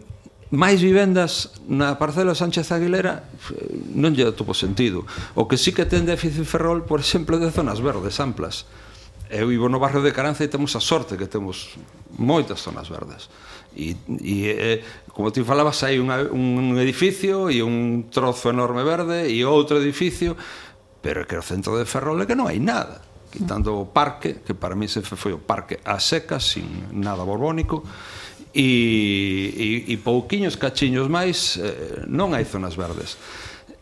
máis vivendas na parcela Sánchez Aguilera eh, non lle atopo sentido. O que sí que ten déficit ferrol, por exemplo, de zonas verdes amplas Eu vivo no barrio de Caranza e temos a sorte que temos moitas zonas verdes. E, e eh, como ti falabas, hai un, un edificio e un trozo enorme verde e outro edificio, pero que o centro de Ferrol é que non hai nada. Quitando o parque, que para mí se foi o parque a secas, sin nada borbónico, e, e, e pouquiños cachiños máis eh, non hai zonas verdes.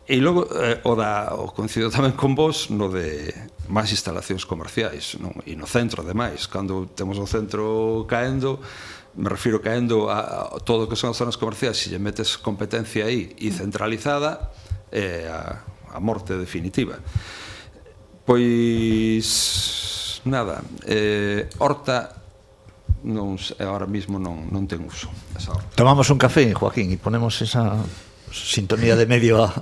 E logo eh, o da o coincido tamén con vos no de máis instalacións comerciais non? e no centro ademais cando temos o centro caendo me refiro caendo a, a todo o que son as zonas comerciais se lle metes competencia aí e centralizada é eh, a, a morte definitiva pois nada eh, horta non, ahora mismo non, non ten uso esa horta. Tomamos un café, Joaquín, e ponemos esa sintonía de medio a,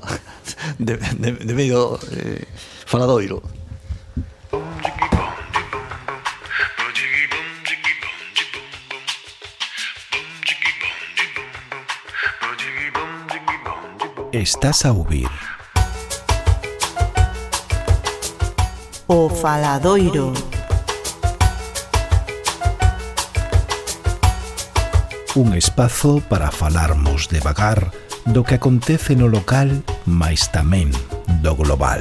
de, de, de medio eh, faladoiro. Estás a ouvir O Faladoiro Un espazo para falarmos devagar do que acontece no local, mais tamén do global.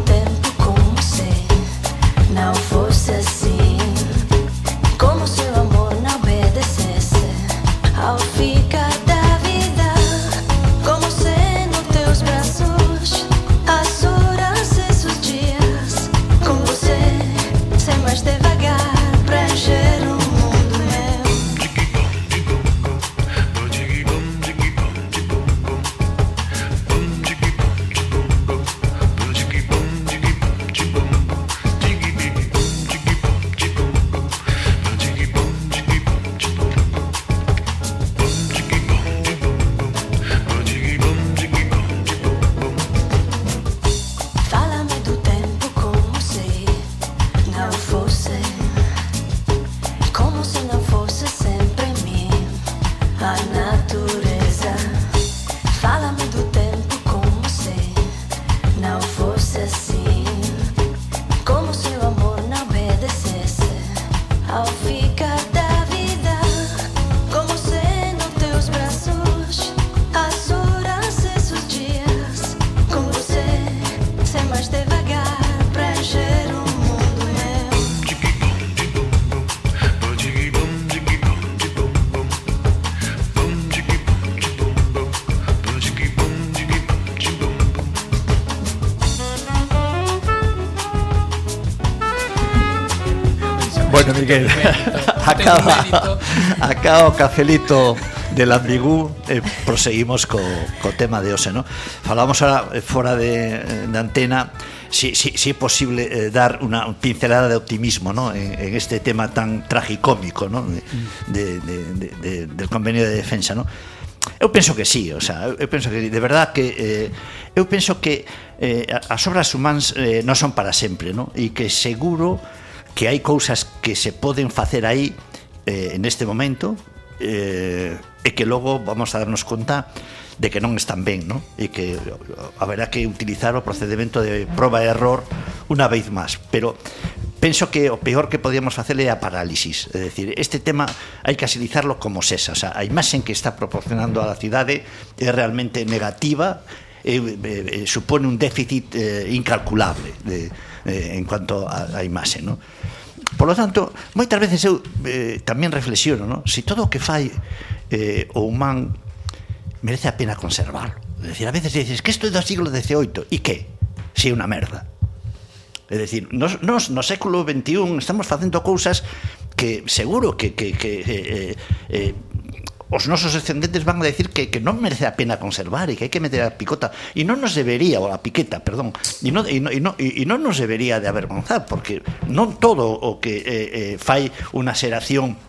Miguel, acaba, acaba cafelito del ambigú e eh, proseguimos co, co tema de Ose, ¿no? Falamos ahora eh, fora de, de antena si, si, si é posible eh, dar unha pincelada de optimismo ¿no? en, en este tema tan tragicómico ¿no? de, de, de, de, de, del convenio de defensa ¿no? Eu penso que sí, o sea, eu penso que de verdad que eh, eu penso que eh, as obras humanas eh, non son para sempre, ¿no? E que seguro que hai cousas que se poden facer aí eh, en este momento eh, e que logo vamos a darnos conta de que non están ben, ¿no? E que haberá que utilizar o procedimento de proba e error unha vez máis, pero penso que o peor que podíamos facer é a parálisis, é dicir, este tema hai que asilizarlo como sesa o sea, a imaxen que está proporcionando a cidade é realmente negativa e, e, e supone un déficit eh, incalculable de, eh, en cuanto a, a imaxe, non? Por lo tanto, moitas veces eu eh, tamén reflexiono, no? si todo o que fai eh, o humán merece a pena conservarlo. Es decir, a veces dices que isto é do siglo XVIII e que? Si é unha merda. É dicir, nos, nos no século XXI estamos facendo cousas que seguro que, que, que eh, eh, eh os nosos descendentes van a decir que, que non merece a pena conservar e que hai que meter a picota e non nos debería, ou a piqueta, perdón e non, e non, e non, e non nos debería de avergonzar porque non todo o que eh, eh, fai unha xeración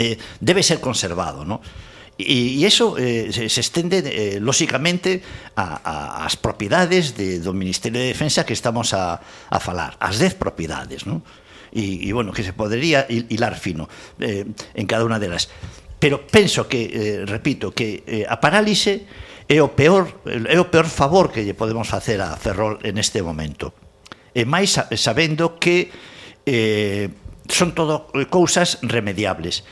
eh, debe ser conservado non? E, e eso eh, se, se estende eh, lóxicamente a, a, as propiedades de, do Ministerio de Defensa que estamos a, a falar, as 10 propiedades, non? E, e bueno, que se podería hilar fino eh, en cada unha delas pero penso que eh, repito que eh, a parálise é o peor é o peor favor que lle podemos facer a Ferrol en este momento. E máis sabendo que eh, son todo eh, cousas remediables.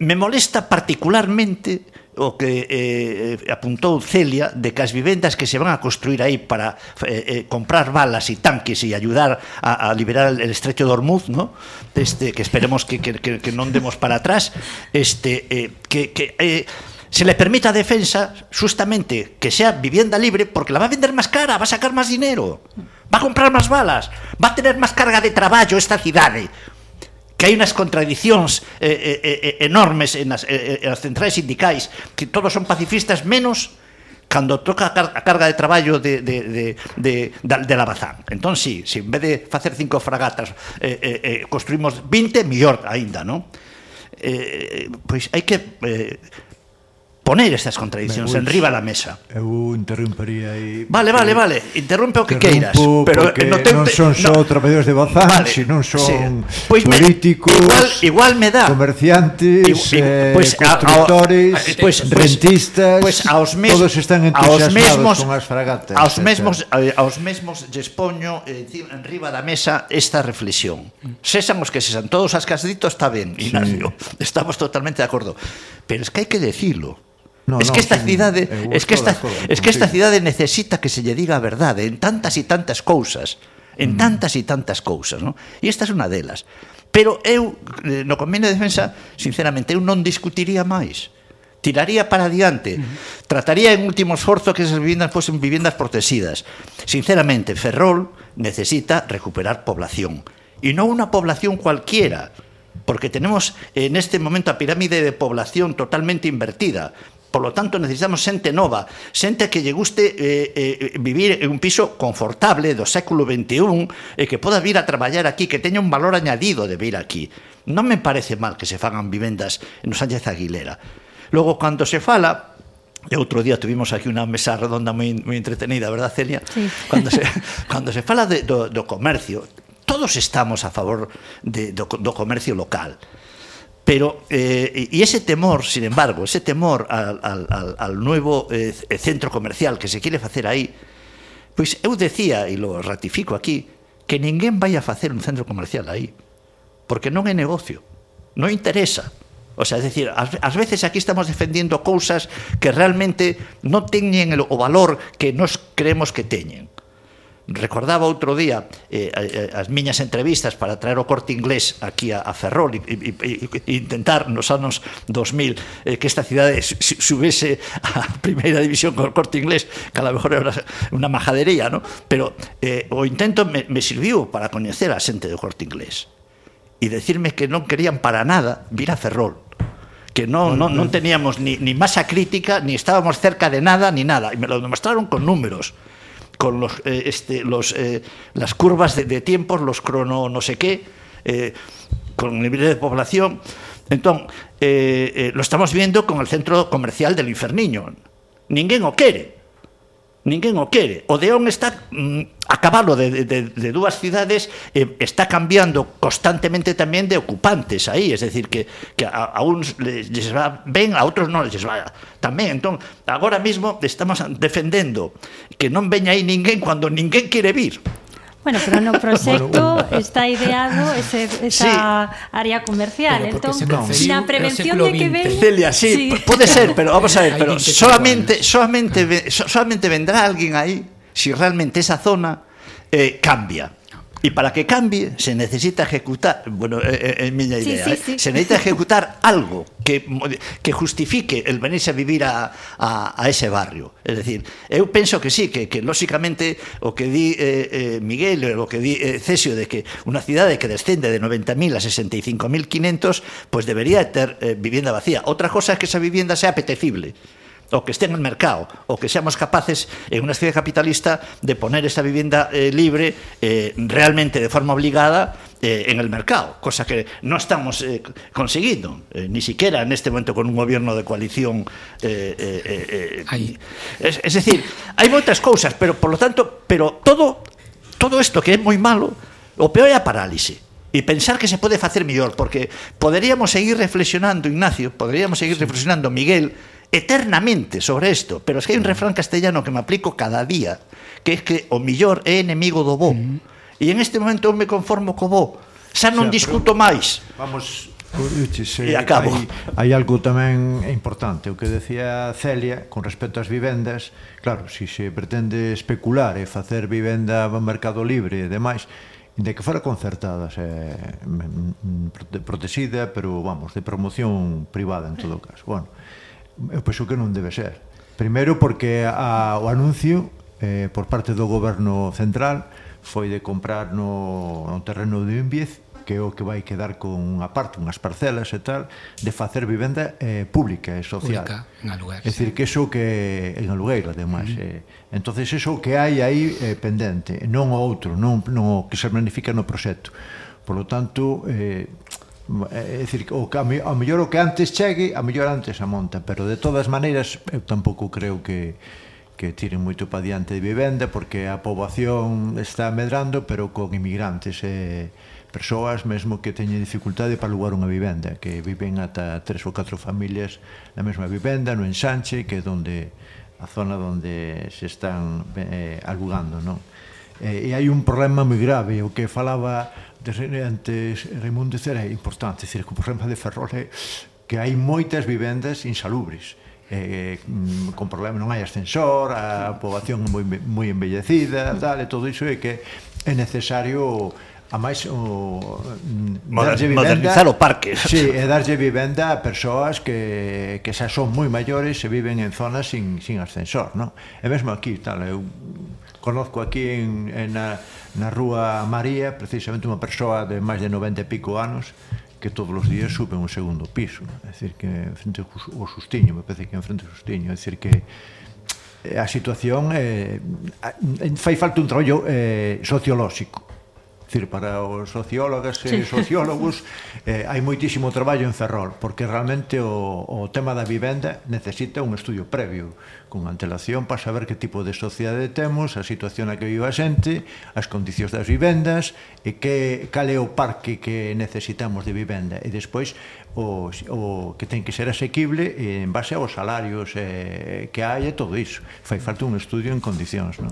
Me molesta particularmente o que eh, eh, apuntou Celia de que as vivendas que se van a construir aí para eh, eh, comprar balas e tanques e ayudar a, a liberar el estrecho de Hormuz, ¿no? este, que esperemos que, que, que, que non demos para atrás, este, eh, que, que eh, se le permita a defensa justamente que sea vivienda libre porque la va a vender más cara, va a sacar más dinero, va a comprar más balas, va a tener más carga de traballo esta cidade que hai unas contradicións eh, eh, eh, eh enormes en as, eh, eh, en as centrais sindicais, que todos son pacifistas menos cando toca a, car a carga de traballo de, de, de, de, de, de la Bazán. Entón, sí, si en vez de facer cinco fragatas eh, eh, eh, construimos 20, millor aínda, non? Eh, pois hai que... Eh, poner estas contradicións en riba da mesa. Eu interrompería aí. Vale, vale, vale, interrompe o que queiras, pero eh, no te... non son só no, traballadores de Bazán, vale, sino son pois sí. pues políticos. Me, igual, igual me dá. Comerciantes, I, eh, pois, constructores, a, a, pois, rentistas, pois, aos mes, todos están entusiasmados mesmos, con as fragatas. Aos mesmos eh, aos mesmos despoño eh, en riba da mesa esta reflexión. Sesan os que sesan, todos as que has dito está ben, Ignacio. Sí. Estamos totalmente de acordo, pero es que hai que decirlo. No, es no, que esta cidade es que esta, es que esta cidade necesita que se lle diga a verdade en tantas e tantas cousas, en mm. tantas e tantas cousas, no? E esta é unha delas. Pero eu eh, no convenio de defensa, sinceramente, eu non discutiría máis tiraría para adiante, uh -huh. trataría en último esforzo que esas viviendas fosen viviendas protegidas. Sinceramente, Ferrol necesita recuperar población, E non unha población cualquiera, porque tenemos en este momento a pirámide de población totalmente invertida. Por lo tanto, necesitamos xente nova, xente que lle guste eh, eh, vivir en un piso confortable do século XXI e eh, que poda vir a traballar aquí, que teña un valor añadido de vir aquí. Non me parece mal que se fagan vivendas en Sánchez Aguilera. Logo, cando se fala, E outro día tuvimos aquí unha mesa redonda moi, moi entretenida, verdad, Celia? Sí. Cando se, cando se fala de, do, do comercio, todos estamos a favor de, do, do comercio local Pero, eh, y ese temor, sin embargo, ese temor al, al, al nuevo eh, centro comercial que se quiere facer aí, pois eu decía, e lo ratifico aquí, que ninguén vai a facer un centro comercial aí, porque non é negocio, non interesa. O sea, es decir, ás veces aquí estamos defendiendo cousas que realmente non teñen o valor que nos creemos que teñen recordaba outro día eh, as miñas entrevistas para traer o corte inglés aquí a, a Ferrol e, e, e intentar nos anos 2000 eh, que esta cidade subese a primeira división con o corte inglés que a lo mejor era unha majadería ¿no? pero eh, o intento me, me sirviu para coñecer a xente do corte inglés e decirme que non querían para nada vir a Ferrol que non, non, non teníamos ni, ni masa crítica, ni estábamos cerca de nada, ni nada. E me lo demostraron con números con los, eh, este, los, eh, las curvas de, de, tiempos, los crono no sé qué, eh, con niveles de población. Entón, eh, eh, lo estamos viendo con el centro comercial del Inferniño. Ninguén o quere ninguén o quere. O Deón está mm, a cabalo de, de, de dúas cidades eh, está cambiando constantemente tamén de ocupantes aí, es decir que, que a, a uns les, les va ben, a outros non les va tamén. Entón, agora mesmo estamos defendendo que non veña aí ninguén cando ninguén quere vir. Bueno, pero no proxecto está ideado ese, esa sí, área comercial. Entón, na prevención de que ven... Celia, sí, sí, pode ser, pero vamos a ver, pero solamente, solamente, solamente vendrá alguien aí si realmente esa zona eh, cambia. E para que cambie se necesita ejecutar, bueno, é, é, miña idea, sí, ¿eh? sí, sí. Eh? se necesita ejecutar algo que que justifique el venirse a vivir a, a, a ese barrio. Es decir, eu penso que sí, que, que lóxicamente o que di eh, eh, Miguel, o que di eh, Cesio de que unha cidade que descende de 90.000 a 65.500, pois pues debería ter eh, vivienda vacía. Outra cosa é que esa vivienda sea apetecible o que estén en mercado, o que seamos capaces en unha sociedade capitalista de poner esa vivienda eh, libre eh, realmente de forma obligada eh, en el mercado, cosa que no estamos eh, consiguiendo, eh, ni siquiera en este momento con un gobierno de coalición. Eh, eh, eh, eh Ahí. es, es decir, hai moitas cousas, pero por lo tanto, pero todo todo isto que é moi malo, o peor é a parálise e pensar que se pode facer mellor, porque poderíamos seguir reflexionando, Ignacio, poderíamos seguir sí. reflexionando, Miguel, eternamente sobre isto, pero es que hai un refrán castellano que me aplico cada día, que é que o millor é enemigo do bo. Mm-hmm. Mm. E en este momento eu me conformo co bo. Xa non o sea, discuto máis. Vamos Uches, e acabo. Hai, hai algo tamén importante, o que decía Celia con respecto ás vivendas, claro, se se pretende especular e facer vivenda no mercado libre e demais, de que fora concertada, se mm, mm, prote, protegida, pero vamos, de promoción privada en todo caso. Bueno, Eh, pois eu penso que non debe ser. Primeiro porque a, o anuncio eh, por parte do goberno central foi de comprar no, no terreno de Imbiez que é o que vai quedar con unha parte, unhas parcelas e tal, de facer vivenda eh, pública e social. Pública, en aluguer. É dicir, que iso que... En alugueiro, ademais. Uh -huh. eh, entonces iso que hai aí eh, pendente, non o outro, non, non o que se planifica no proxecto. Por lo tanto, eh, Eh, é dicir, o que a, a mellor o que antes chegue, a mellor antes a monta, pero de todas maneiras eu tampouco creo que que tiren moito pa diante de vivenda porque a poboación está medrando, pero con inmigrantes e persoas mesmo que teñen dificultade para alugar unha vivenda, que viven ata tres ou catro familias na mesma vivenda, no ensanche, que é donde a zona onde se están eh, alugando, non? Eh, e hai un problema moi grave, o que falaba de Raimundo Cera é importante, decir, que o problema de Ferrol é que hai moitas vivendas insalubres eh, con problema non hai ascensor, a poboación moi, moi envellecida, tal, e todo iso é que é necesario a máis o, mm, darlle vivenda, modernizar o parque. Sí, e darlle vivenda a persoas que, que xa son moi maiores e viven en zonas sin, sin ascensor, non? E mesmo aquí, tal, eu conozco aquí en, en na, na rúa María precisamente unha persoa de máis de 90 e pico anos que todos os días sube un segundo piso. É dicir que frente ao sustiño me parece que en frente ao sustiño. É dicir que eh, a situación eh, fai falta un traballo eh, sociolóxico dicir para os sociólogas e sí. sociólogos eh, hai moitísimo traballo en Ferrol, porque realmente o, o tema da vivenda necesita un estudio previo, con antelación para saber que tipo de sociedade temos, a situación a que vive a xente, as condicións das vivendas e que cal é o parque que necesitamos de vivenda. E despois o, o que ten que ser asequible en base aos salarios eh, que hai e todo iso. Fai falta un estudio en condicións, non?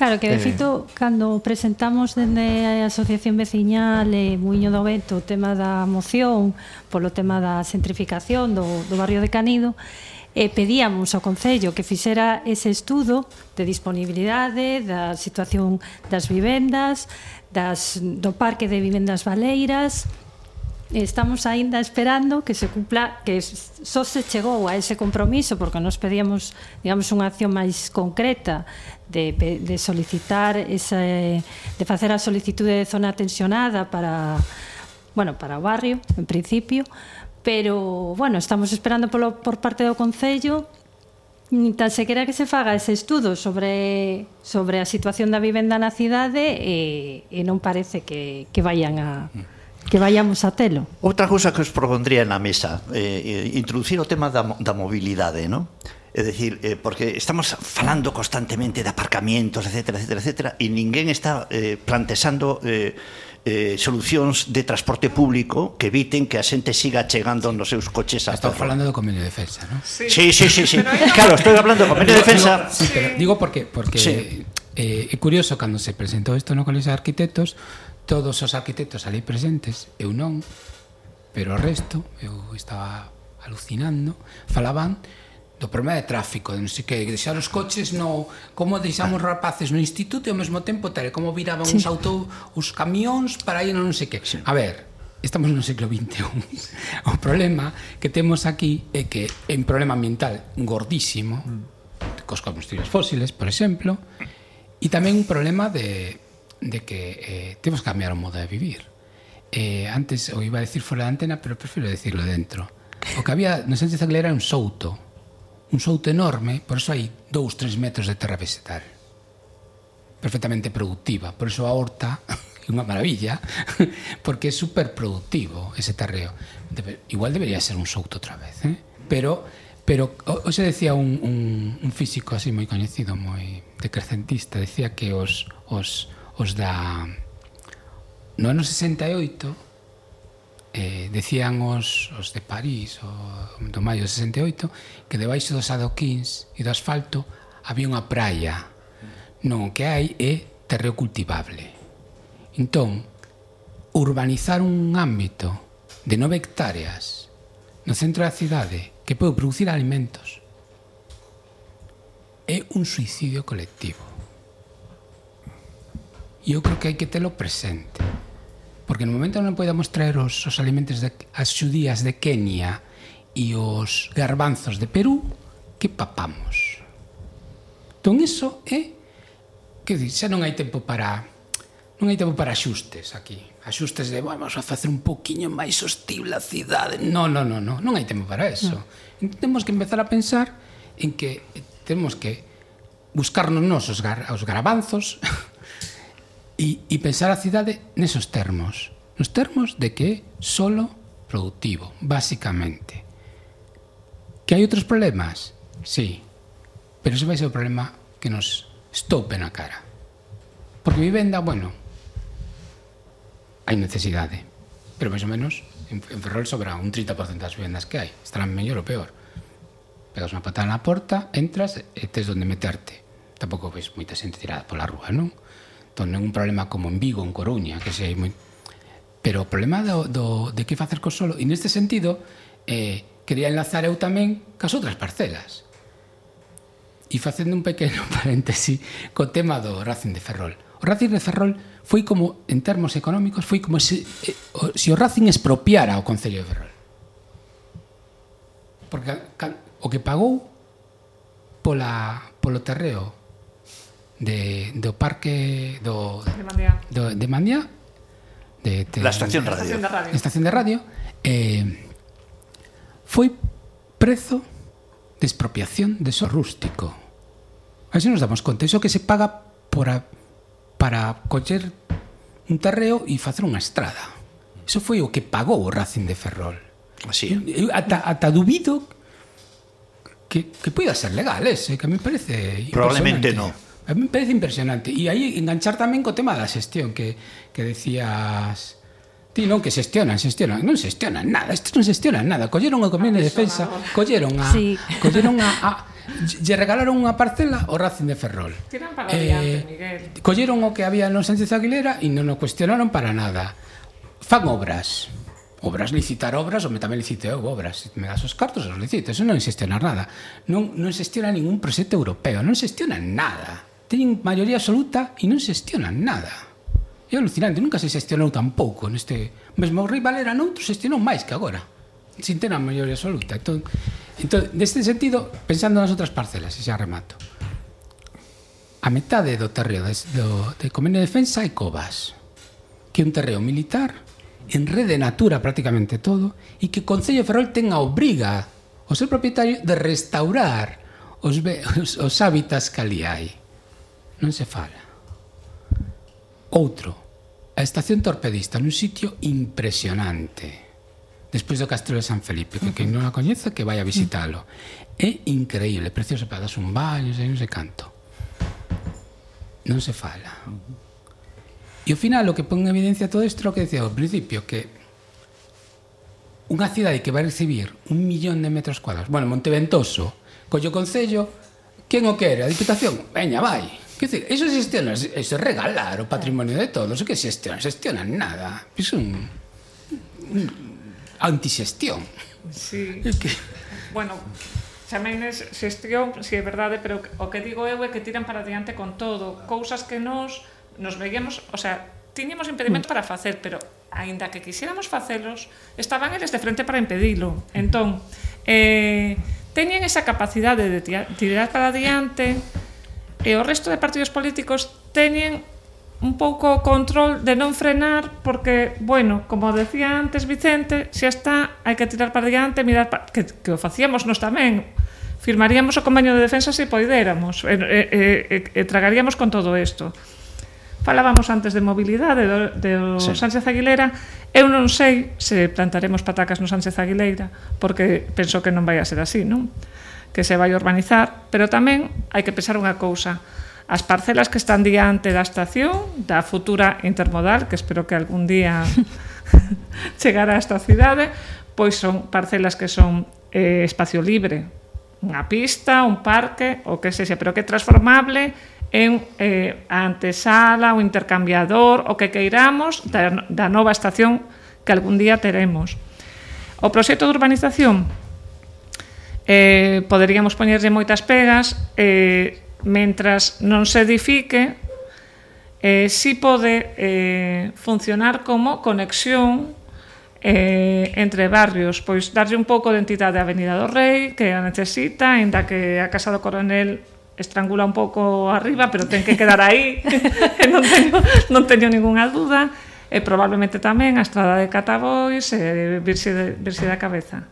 Claro, que de eh. feito, eh... cando presentamos dende a Asociación Veciñal e Muiño do Vento o tema da moción polo tema da centrificación do, do barrio de Canido, e pedíamos ao Concello que fixera ese estudo de disponibilidade, da situación das vivendas, das, do parque de vivendas valeiras, Estamos aínda esperando que se cumpla que só se chegou a ese compromiso porque nos pedíamos, digamos, unha acción máis concreta de, de solicitar esa, de facer a solicitude de zona tensionada para bueno, para o barrio, en principio, pero bueno, estamos esperando polo, por parte do Concello Ni tan sequera que se faga ese estudo sobre sobre a situación da vivenda na cidade e, e non parece que, que vayan a, mm que vayamos a telo. Outra cousa que os propondría na mesa, eh, eh introducir o tema da, da mobilidade, non? É dicir, eh, porque estamos falando constantemente de aparcamientos, etcétera, etcétera, etcétera, e ninguén está eh, plantexando eh, eh, solucións de transporte público que eviten que a xente siga chegando nos seus coches a Estou falando do convenio de defensa, non? Sí, sí, sí, sí, sí. claro, estou hablando do convenio de defensa. Digo, sí, pero digo porque porque sí. eh, é curioso cando se presentou isto no Colegio de Arquitectos todos os arquitectos ali presentes, eu non, pero o resto, eu estaba alucinando, falaban do problema de tráfico, de non sei que, deixar os coches no, como deixamos ah. rapaces no instituto e ao mesmo tempo tal, como viraban sí. os auto, os camións para ir non sei que. A ver, estamos no século XXI. O problema que temos aquí é que é un problema ambiental gordísimo, mm. cos combustibles fósiles, por exemplo, e tamén un problema de de que eh, temos que cambiar o modo de vivir. Eh, antes o iba a decir fora da antena, pero prefiro decirlo dentro. O que había no Sánchez Aguilera era un souto, un souto enorme, por eso hai dous, tres metros de terra vegetal. Perfectamente productiva, por eso a horta é unha maravilla, porque é super productivo ese terreo. Debe, igual debería ser un souto outra vez, eh? pero pero o, o se decía un, un, un físico así moi coñecido, moi decrecentista, decía que os, os os da no ano 68 eh, decían os, os de París o, do maio 68 que debaixo dos adoquins e do asfalto había unha praia. Non, que hai é terreo cultivable. Entón urbanizar un ámbito de 9 hectáreas no centro da cidade que pode producir alimentos. É un suicidio colectivo. E eu creo que hai que telo presente. Porque no momento non podamos traer os, os alimentos de, as xudías de Kenia e os garbanzos de Perú, que papamos. Entón, iso é que xa non hai tempo para non hai tempo para axustes aquí. Axustes de, vamos a facer un poquinho máis hostible a cidade. Non, non, non, non, non hai tempo para eso. No. Temos que empezar a pensar en que temos que buscarnos nos os, gar, os garabanzos e, e pensar a cidade nesos termos nos termos de que é solo productivo, basicamente. Que hai outros problemas? Sí, pero ese vai ser o problema que nos estoupe na cara. Porque vivenda, bueno, hai necesidade, pero máis ou menos en, en Ferrol sobra un 30% das vivendas que hai, estarán mellor ou peor. Pegas unha patada na porta, entras e tes onde meterte. Tampouco ves moita xente tirada pola rúa, non? donde un problema como en Vigo, en Coruña, que sei moi... Pero o problema do, do, de que facer co solo, e neste sentido, eh, quería enlazar eu tamén cas outras parcelas. E facendo un pequeno paréntesi co tema do Racing de Ferrol. O Racing de Ferrol foi como, en termos económicos, foi como se, eh, o, se o Racing expropiara o Concello de Ferrol. Porque can, o que pagou pola, polo terreo de, do parque do Demandia. do de Mandia de, de la estación de, radio. de radio. Estación de radio eh, foi prezo de expropiación de so rústico. A se nos damos conta, iso que se paga por a, para coller un terreo e facer unha estrada. Iso foi o que pagou o Racing de Ferrol. Así. Eu, ata, ata dubido que, que poida ser legal ese, que a me parece Probablemente no. A mí me parece impresionante. E aí enganchar tamén co tema da xestión que, que decías... Ti non que xestionan, xestionan, non xestionan nada, isto non xestionan nada. Colleron o Comisión de Defensa, colleron a sí. colleron a, a lle regalaron unha parcela ao Racing de Ferrol. Tiran para eh, adiante, Miguel. Colleron o que había no Sánchez Aguilera e non o cuestionaron para nada. Fan obras. Obras, licitar obras, ou me tamén licite eu oh, obras. Me das os cartos, os licito. Eso non xestiona nada. Non, non xestiona ningún proxecto europeo. Non xestiona nada teñen maioría absoluta e non xestionan nada. É alucinante, nunca se xestionou tampouco neste... Mesmo o Rei Valera noutro xestionou máis que agora, sin ter a maioría absoluta. Entón, entón neste sentido, pensando nas outras parcelas, e xa remato, a metade do terreo de, do, de Comenio de Defensa é Covas, que é un terreo militar, en rede natura prácticamente todo, e que o Concello de Ferrol ten a obriga o seu propietario de restaurar os, os, os hábitats que ali hai non se fala. Outro, a estación torpedista nun sitio impresionante. Despois do Castelo de San Felipe, que quen non a coñece que vai a visitalo. É increíble, precioso para das un baño, sei non se canto. Non se fala. E ao final o que pon en evidencia todo isto é o que decía ao principio, que unha cidade que vai recibir un millón de metros cuadrados, bueno, Monteventoso, collo Concello, quen o quere? A Diputación? Veña, vai. Quer dizer, eso xestiona, eso é regalar o patrimonio de todos, que xestiona, xestiona nada. Iso é un, un antixestión. Sí. Que... Bueno, chamenes xestión, si é verdade, pero o que digo eu é que tiran para diante con todo, cousas que nos nos veíamos, o sea, tiñemos impedimento para facer, pero aínda que quixéramos facelos, estaban eles de frente para impedilo. Entón, eh, teñen esa capacidade de tirar para diante, e o resto de partidos políticos teñen un pouco o control de non frenar porque, bueno, como decía antes Vicente, se está, hai que tirar para diante, mirar para... Que, que o facíamos nos tamén. Firmaríamos o convenio de defensa se poidéramos e, e, e, e tragaríamos con todo isto. Falábamos antes de mobilidade do, do sí. Sánchez Aguilera. Eu non sei se plantaremos patacas no Sánchez Aguilera porque penso que non vai a ser así, non? que se vai urbanizar, pero tamén hai que pensar unha cousa. As parcelas que están diante da estación, da futura intermodal, que espero que algún día chegará a esta cidade, pois son parcelas que son eh, espacio libre, unha pista, un parque, o que sexa, pero que é transformable en eh, a antesala, o intercambiador, o que queiramos da, da nova estación que algún día teremos. O proxecto de urbanización eh, poderíamos poñerlle moitas pegas eh, mentras non se edifique eh, si pode eh, funcionar como conexión eh, entre barrios. Pois darlle un pouco de entidade á Avenida do Rei que a necesita, ainda que a Casa do Coronel estrangula un pouco arriba, pero ten que quedar aí non, teño, non teño ninguna duda e probablemente tamén a estrada de Catabois e virse, de, virse da cabeza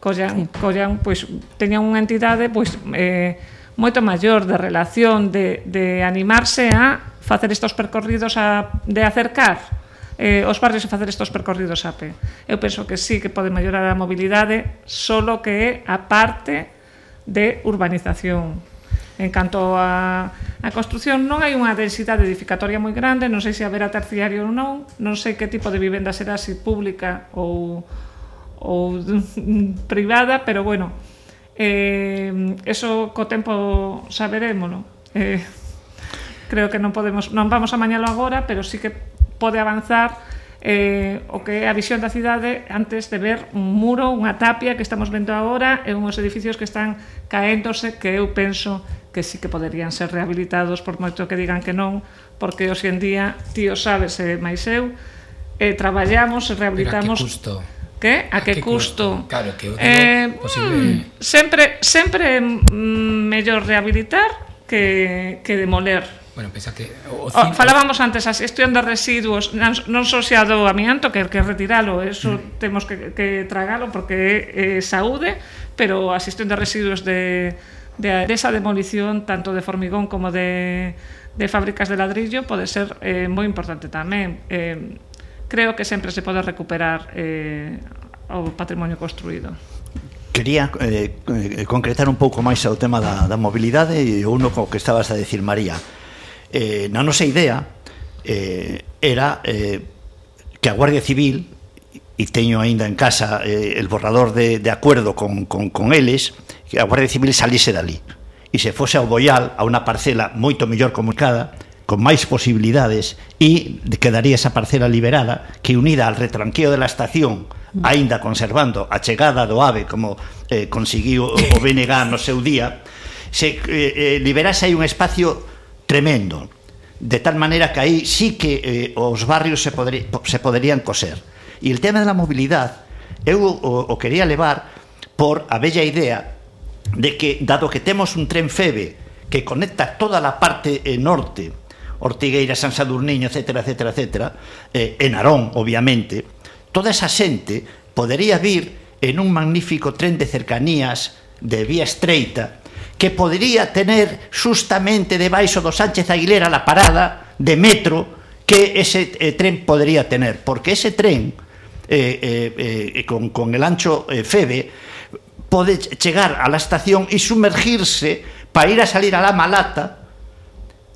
collan, sí. collan pois teñan unha entidade pois eh moito maior de relación de de animarse a facer estos percorridos a de acercar eh, os barrios a facer estos percorridos a pé. Eu penso que sí que pode mellorar a mobilidade, solo que é a parte de urbanización. En canto a, a construción, non hai unha densidade edificatoria moi grande, non sei se haberá terciario ou non, non sei que tipo de vivenda será, se pública ou, ou privada, pero bueno, eh, eso co tempo saberémolo. Eh, creo que non podemos, non vamos a mañalo agora, pero sí que pode avanzar eh, o que é a visión da cidade antes de ver un muro, unha tapia que estamos vendo agora e unhos edificios que están caéndose que eu penso que sí que poderían ser rehabilitados por moito que digan que non, porque hoxe en día, tío sabes, se máis eu, eh, traballamos e rehabilitamos... Pero que a, a que, que custo. custo. Claro, que o eh, posible... Mm, sempre sempre mm, mellor rehabilitar que, que demoler. Bueno, pensa que o oh, cinto... falábamos antes a xestión de residuos, non, non só xa do amianto que que retiralo, eso mm. temos que que tragalo porque é eh, saúde, pero a xestión de residuos de de esa demolición tanto de formigón como de de fábricas de ladrillo pode ser eh, moi importante tamén. Eh, creo que sempre se pode recuperar eh, o patrimonio construído. Quería eh, concretar un pouco máis ao tema da, da mobilidade e uno co que estabas a decir María. Eh, na nosa idea eh, era eh, que a Guardia Civil e teño aínda en casa eh, el borrador de, de acuerdo con, con, con eles que a Guardia Civil salise dali e se fose ao Boial a unha parcela moito mellor comunicada con máis posibilidades e quedaría esa parcela liberada que unida al retranqueo da estación aínda conservando a chegada do AVE como eh, conseguiu o BNG no seu día se eh, eh, liberase aí un espacio tremendo de tal maneira que aí sí que eh, os barrios se, podri, se poderían coser. E el tema da mobilidad eu o, o quería levar por a bella idea de que dado que temos un tren Febe que conecta toda a parte eh, norte Ortigueira, San Sadurniño, etc, etc, etc, eh, en Narón, obviamente, toda esa xente podería vir en un magnífico tren de cercanías de vía estreita que podería tener justamente debaixo do Sánchez Aguilera la parada de metro que ese eh, tren podería tener, porque ese tren eh, eh, eh, con, con el ancho eh, Febe pode chegar a la estación e sumergirse para ir a salir a la Malata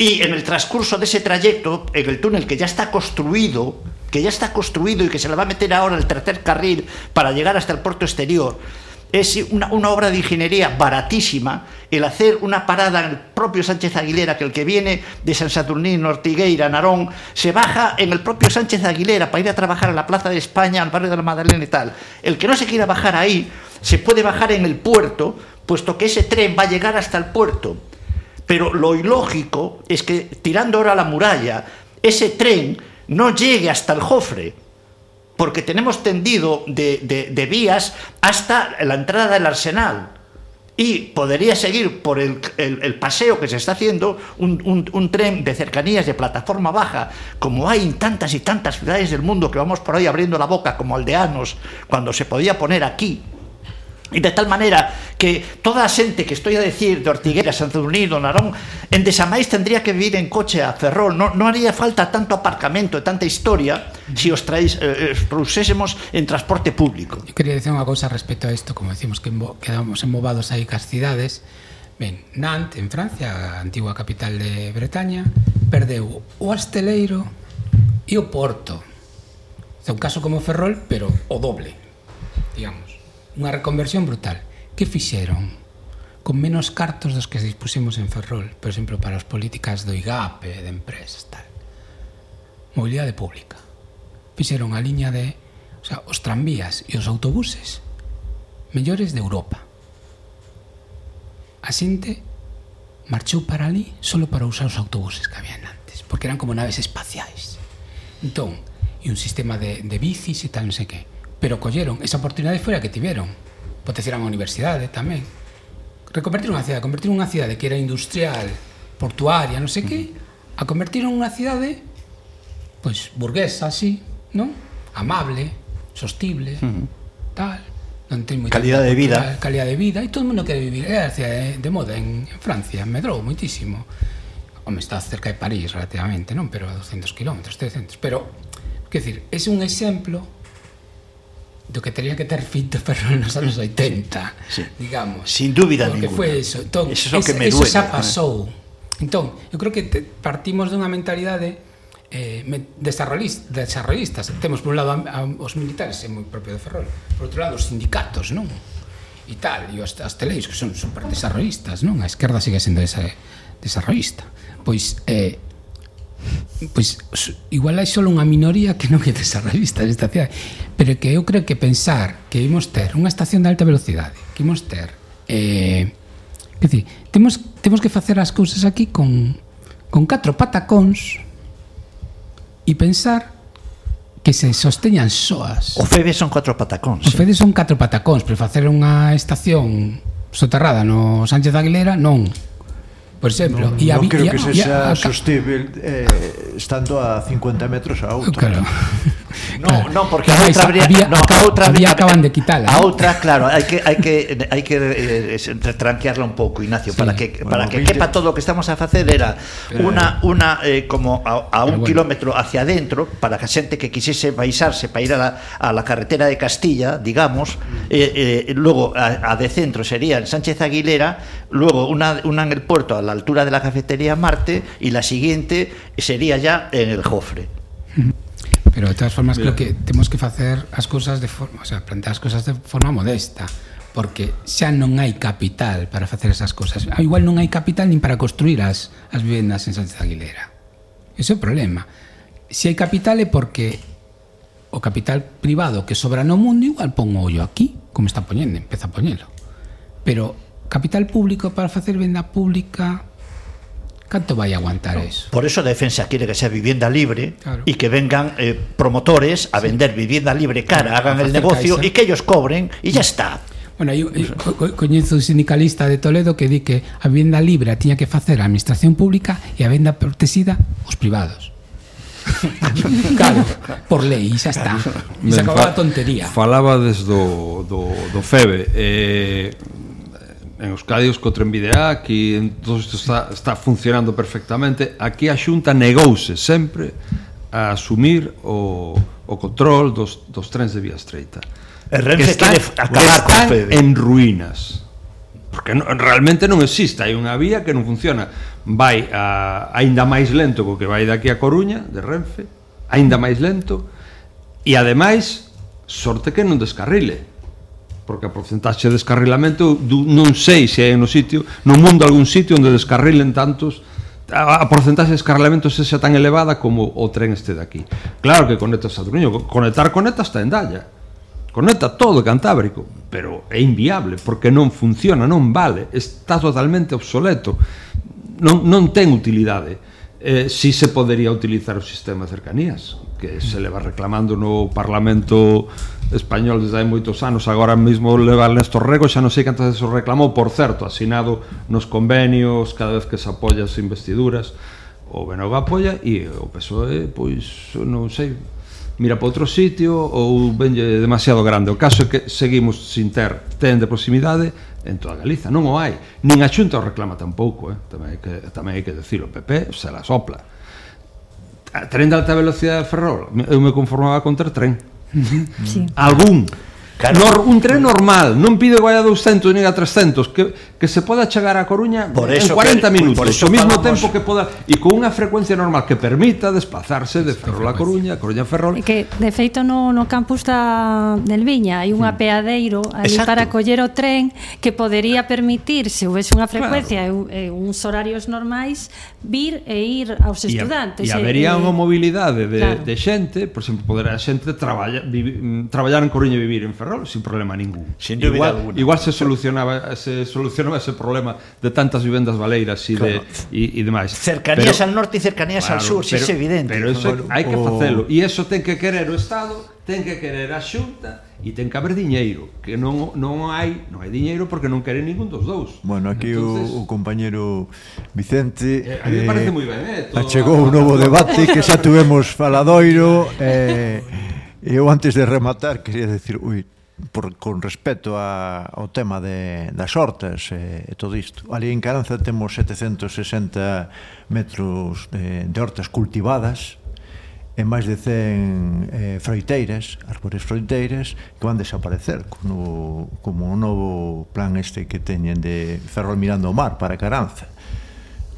y en el transcurso de ese trayecto, en el túnel que ya está construido, que ya está construido y que se le va a meter ahora el tercer carril para llegar hasta el puerto exterior, es una, una, obra de ingeniería baratísima el hacer una parada en el propio Sánchez Aguilera, que el que viene de San Saturnino, Ortigueira, Narón, se baja en el propio Sánchez Aguilera para ir a trabajar a la Plaza de España, al barrio de la Madalena y tal. El que no se quiera bajar ahí, se puede bajar en el puerto, puesto que ese tren va a llegar hasta el puerto. Pero lo ilógico es que, tirando ahora la muralla, ese tren no llegue hasta el Jofre, porque tenemos tendido de, de, vías hasta la entrada del arsenal. Y podría seguir por el, el, el, paseo que se está haciendo un, un, un, tren de cercanías de plataforma baja, como hay en tantas y tantas ciudades del mundo que vamos por ahí abriendo la boca como aldeanos, cuando se podía poner aquí. E de tal maneira que toda a xente que estou a decir de Ortigueira, Santo Unido, Narón, en desamais tendría que vir en coche a Ferrol, non, non haría falta tanto aparcamento e tanta historia se si os traís, eh, eh, os en transporte público. Eu quería dicir unha cousa respecto a isto, como decimos que quedamos embobados aí cas cidades, Ben, Nantes, en Francia, a antigua capital de Bretaña, perdeu o Asteleiro e o Porto. É un caso como Ferrol, pero o doble, digamos unha reconversión brutal. Que fixeron? Con menos cartos dos que dispusimos en Ferrol, por exemplo, para as políticas do IGAP, de empresas, tal. Mobilidade pública. Fixeron a liña de... O sea, os tranvías e os autobuses mellores de Europa. A xente marchou para ali solo para usar os autobuses que habían antes, porque eran como naves espaciais. Entón, e un sistema de, de bicis e tal, non sei que pero colleron esa oportunidade foi a que tiveron. Potenciaron a universidade tamén. Reconvertiron unha cidade, convertir unha cidade que era industrial, portuaria, non sei que, a convertir unha cidade pois burguesa, así, non? Amable, sostible, uh -huh. tal, non ten moita calidad de vida, calidad de vida e todo o mundo quere vivir. É a cidade eh, de moda en, en Francia, medrou moitísimo. Home, está cerca de París relativamente, non, pero a 200 km, 300, pero quer decir, é un exemplo do que tería que ter fito Ferrol nos anos 80, sí. digamos. Sin dúbida ninguna. Que foi eso. Entón, eso, es, que me eso duele, xa eh. pasou. Eh? Entón, eu creo que te, partimos dunha mentalidade eh, desarrollistas, desarrollistas. Temos por un lado a, a, os militares, é moi propio de Ferrol. Por outro lado, os sindicatos, non? E tal, e os teleiros que son super desarrollistas, non? A esquerda sigue sendo esa eh, desarrollista. Pois eh, pois igual hai só unha minoría que non é desarrollista nesta cidade Pero que eu creo que pensar que imos ter unha estación de alta velocidade, que imos ter eh, que dicir, temos, temos que facer as cousas aquí con, con catro patacóns e pensar que se sosteñan soas. O FEDE son catro patacóns. O FEDE son catro patacóns, pero facer unha estación soterrada no Sánchez de Aguilera non. Por exemplo, non, y a, creo a, que se xa sostible eh, estando a 50 metros a outro. Claro. No, claro. no, porque a outra habría, había, no, a outra acaban de quitala. A outra, claro, hai que hai que hai que eh, tranquearla un pouco, Ignacio, sí. para que bueno, para que quepa todo o que estamos a facer era una una eh, como a, a un bueno. kilómetro hacia adentro para que a xente que quisese baixarse para ir a la, a la carretera de Castilla, digamos, eh, eh, luego a, a de centro sería en Sánchez Aguilera, luego una una en el puerto a la altura de la cafetería Marte y la siguiente sería ya en el Jofre. Pero de todas formas Mira. creo que temos que facer as cousas de forma, o sea, plantear as cousas de forma modesta, porque xa non hai capital para facer esas cousas. Ah, igual non hai capital nin para construir as, as vivendas en Sánchez Aguilera. Ese é o problema. Se hai capital é porque o capital privado que sobra no mundo igual pon o ollo aquí, como está poñendo, empeza a poñelo. Pero capital público para facer venda pública canto vai aguantar no. eso? Por eso a defensa quere que sea vivienda libre claro. y que vengan eh, promotores a sí. vender vivienda libre cara, claro, hagan el negocio caixa. y que ellos cobren y ya mm. está. Bueno, eu, eu co, coñezo un sindicalista de Toledo que di que a venda libre a tiña que facer a administración pública e a venda protexida os privados. claro, por lei, xa está. E se acabou a tontería. Falaba desde do, do, do FEBE. Eh, en Euskadi os co trenbidea aquí todo isto está, está funcionando perfectamente. Aquí a xunta negouse sempre a asumir o, o control dos, dos trens de vía estreita. E Renfe que están, acabar están en ruínas. Porque non, realmente non existe, hai unha vía que non funciona. Vai a, aínda máis lento co que vai daqui a Coruña, de Renfe, aínda máis lento, e ademais, sorte que non descarrile, porque a porcentaxe de descarrilamento non sei se hai no sitio, no mundo algún sitio onde descarrilen tantos a porcentaxe de descarrilamento sexa tan elevada como o tren este de aquí. Claro que conecta a Saturnino, conectar conecta hasta Endalla. Conecta todo o Cantábrico, pero é inviable porque non funciona, non vale, está totalmente obsoleto. Non non ten utilidade. Eh, si se podería utilizar o sistema de cercanías, que se leva reclamando no Parlamento español desde hai moitos anos, agora mesmo leva Néstor Rego, xa non sei cantas veces o reclamou, por certo, asinado nos convenios, cada vez que se apoia as investiduras, o Benoga apoia e o PSOE, pois, non sei, mira para outro sitio ou venlle demasiado grande. O caso é que seguimos sin ter ten de proximidade en toda Galiza, non o hai. Nin a Xunta o reclama tampouco, eh? tamén hai que, tamén hai que decir, o PP se la sopla a tren de alta velocidade de Ferrol eu me conformaba con ter tren sí. algún Claro. Nor, un tren normal, non pide que vaya a 200 nin a 300, que que se poda chegar a Coruña por eso en 40 que, minutos, por eso o mesmo falamos... tempo que poda e con unha frecuencia normal que permita desplazarse de Ferrol a Coruña, Coruña a Ferrol. Que de feito no no campus da del Viña hai un mm. apeadeiro ali Exacto. para coller o tren que podería permitir se houvese unha frecuencia claro. e, e uns horarios normais vir e ir aos estudantes. E, a, e habería eh, unha mobilidade de, claro. de xente, por exemplo, poder a xente traballar vivi, traballar en Coruña e vivir en Ferrol sin problema ningún. Sin igual, igual se solucionaba se solucionaba non ese problema de tantas vivendas baleiras e claro. de e, e demais. Cercanías pero, al norte e cercanías claro, al sur, pero, é evidente. Pero eso bueno, hai que facelo e eso ten que querer o Estado, ten que querer a Xunta e ten que haber diñeiro, que non non hai, non hai diñeiro porque non queren ningún dos dous. Bueno, aquí Entonces, o, o compañeiro Vicente eh, a mí me parece eh, moi ben, eh, todo achegou un novo debate que xa tuvemos faladoiro eh Eu antes de rematar quería decir, ui, por, con respecto a, ao tema de, das hortas e, e todo isto. Ali en Caranza temos 760 metros de, de hortas cultivadas e máis de 100 eh, froiteiras, árbores froiteiras, que van desaparecer como, como o novo plan este que teñen de Ferrol mirando o mar para Caranza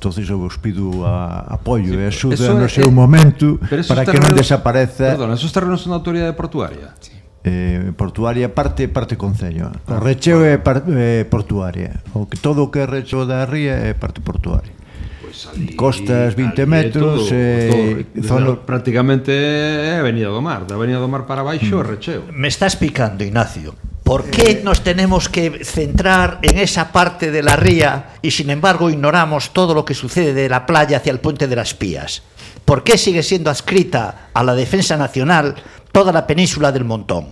entonces eu vos pido a, apoio sí, e axuda no seu é, momento para que non terrenos, desapareza Perdón, esos terrenos son da autoridade portuaria sí eh, portuaria parte parte concello. O recheo é par, eh, portuaria. O que todo o que é recheo da ría é parte portuaria. Pois ali, Costas 20 ali metros todo, eh, todo, zona... prácticamente é Avenida do Mar, da Avenida do Mar para baixo mm. recheo. Me estás picando, Ignacio. ¿Por qué eh. nos tenemos que centrar en esa parte de la ría y sin embargo ignoramos todo lo que sucede de la playa hacia el puente de las Pías? ¿Por qué sigue siendo adscrita a la defensa nacional toda la península del Montón?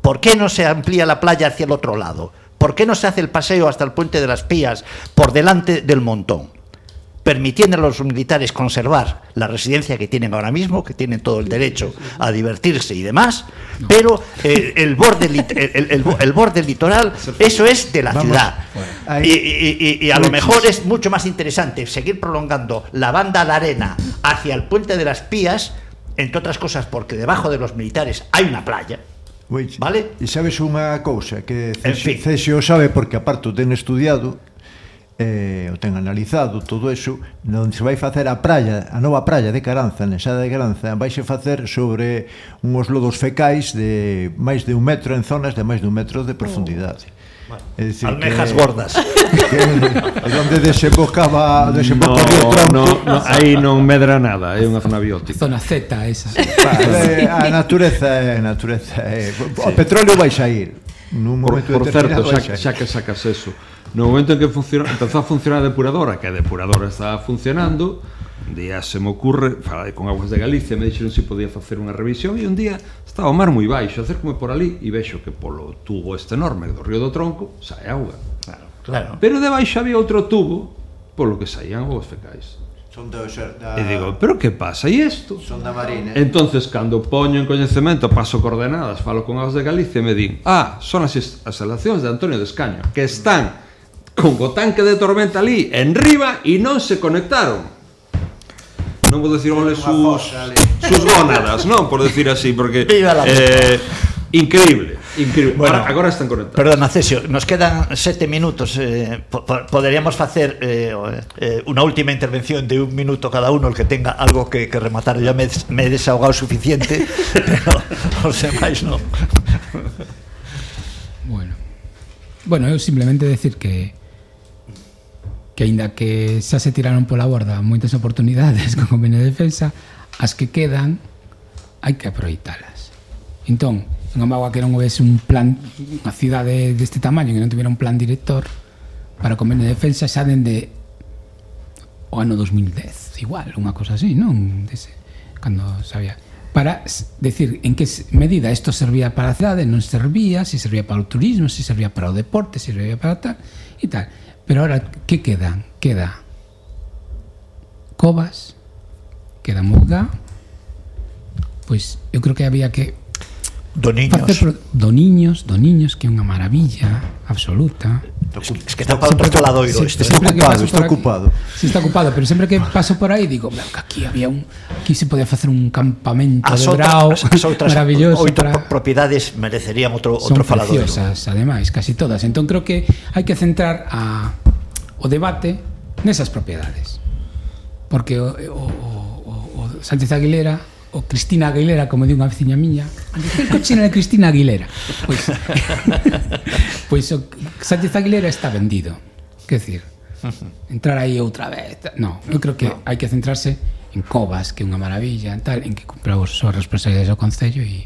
¿Por qué no se amplía la playa hacia el otro lado? ¿Por qué no se hace el paseo hasta el puente de las Pías por delante del Montón? permitiendo a los militares conservar la residencia que tienen ahora mismo, que tienen todo el derecho a divertirse y demás, pero eh, el, borde lit- el, el- el borde litoral, eso es de la Vamos, ciudad. Y, y- y- y a lo mejor es mucho más interesante seguir prolongando la banda de arena hacia el puente de las Pías, entre outras cosas porque debajo de los militares hai unha playa, Wait, vale? E sabes unha cousa que Cesio, en fin. Cesio sabe porque aparte o ten estudiado eh, o ten analizado todo eso onde se vai facer a praia a nova praia de Caranza, na de Caranza vaise facer sobre unhos lodos fecais de máis de un metro en zonas de máis de un metro de profundidade oh. É dicir, Almejas que, gordas. Que, onde desembocaba, desembocaba no, o tronco. No, no, aí non medra nada, é unha zona biótica. Zona Z esa. Vale, eh, a natureza é natureza eh. é. O sí. petróleo vai sair. Nun momento por, por certo, xa, xa que sacas eso. No momento en que funciona, empezou a funcionar a depuradora, que a depuradora está funcionando, Un día se me ocurre, falei con Aguas de Galicia, me dixeron se si podía facer unha revisión e un día estaba o mar moi baixo, acércome por ali e vexo que polo tubo este enorme do río do Tronco sae auga. Claro, claro. Pero debaixo había outro tubo polo que saían os fecais. Son da, da... E digo, pero que pasa? E isto? Son da Marina. Entonces, cando poño en coñecemento, paso coordenadas, falo con Aguas de Galicia e me din, ah, son as, instalacións de Antonio de Escaño, que están con o tanque de tormenta ali, en riba, e non se conectaron non vou decir ole sus sus gónadas, non, por decir así, porque eh, increíble. Increíble. Bueno, ahora, agora están conectados. Perdona, Cesio, nos quedan sete minutos. Eh, po poderíamos facer eh, eh, unha última intervención de un minuto cada uno, el que tenga algo que, que rematar. Ya me, me he desahogado suficiente, pero os demais non. Bueno. Bueno, eu simplemente decir que que aínda que xa se tiraron pola borda moitas oportunidades con convenio de defensa, as que quedan hai que aproveitalas. Entón, unha mágoa que non houvese un plan unha cidade deste tamaño que non tivera un plan director para convenio de defensa xa dende o ano 2010, igual, unha cosa así, non? Dese, cando sabía para decir en que medida isto servía para a cidade, non servía, se si servía para o turismo, se si servía para o deporte, se si servía para tal e tal. Pero ahora, ¿qué quedan? Queda Cobas, queda Murga, pois eu creo que había que Do Niños. Facer. Do Niños, Do Niños, que é unha maravilla absoluta. Es que está para outro faladoiro sí, Está ocupado, está ocupado. Si está ocupado, pero sempre que paso por aí Digo, que aquí había un Aquí se podía facer un campamento as de grau As, as outras oito para... propiedades Merecerían outro, outro faladoiro Son preciosas, ademais, casi todas. Entón creo que hai que centrar a, o debate Nesas propiedades. Porque o, o, o, o Sánchez Aguilera o Cristina Aguilera, como di unha veciña miña, que cochina de Cristina Aguilera? Pois, pois o Sánchez Aguilera está vendido. Que decir, entrar aí outra vez. No, eu creo que no. hai que centrarse en Covas, que é unha maravilla, en tal, en que cumpra as súas responsabilidades ao Concello e,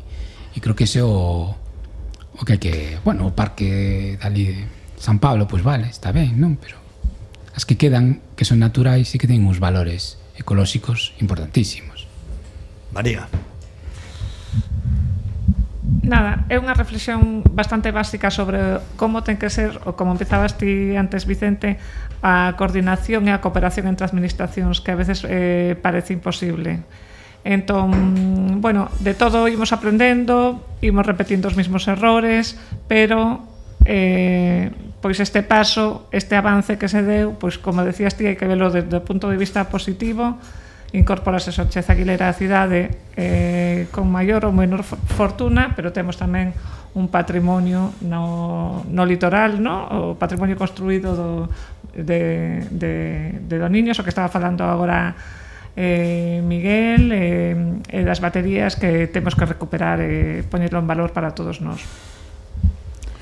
e creo que ese o, o que hai que... Bueno, o parque dali de San Pablo, pois vale, está ben, non? Pero as que quedan, que son naturais e que ten uns valores ecolóxicos importantísimos. María. Nada, é unha reflexión bastante básica sobre como ten que ser, ou como empezabas ti antes, Vicente, a coordinación e a cooperación entre administracións, que a veces eh, parece imposible. Entón, bueno, de todo imos aprendendo, imos repetindo os mesmos errores, pero eh, pois este paso, este avance que se deu, pois como decías ti, hai que velo desde o punto de vista positivo, incorporase Sánchez Aguilera á cidade eh, con maior ou menor fortuna, pero temos tamén un patrimonio no, no litoral, no? o patrimonio construído do, de, de, de Doniños, o que estaba falando agora eh, Miguel, eh, e das baterías que temos que recuperar e eh, poñerlo en valor para todos nós.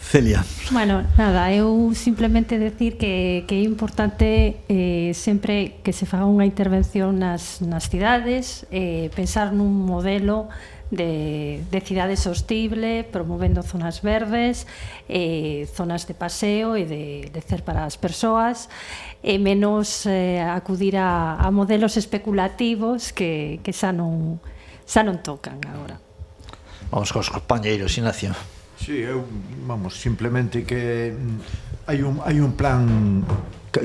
Celia. Bueno, nada, eu simplemente decir que, que é importante eh, sempre que se faga unha intervención nas, nas cidades, eh, pensar nun modelo de, de cidade sostible, promovendo zonas verdes, eh, zonas de paseo e de de ser para as persoas, e menos eh, acudir a, a modelos especulativos que, que xa non, xa non tocan agora. Vamos cos compañeiros, Ignacio. Sí, eu, vamos, simplemente que mm, hai un, hai un plan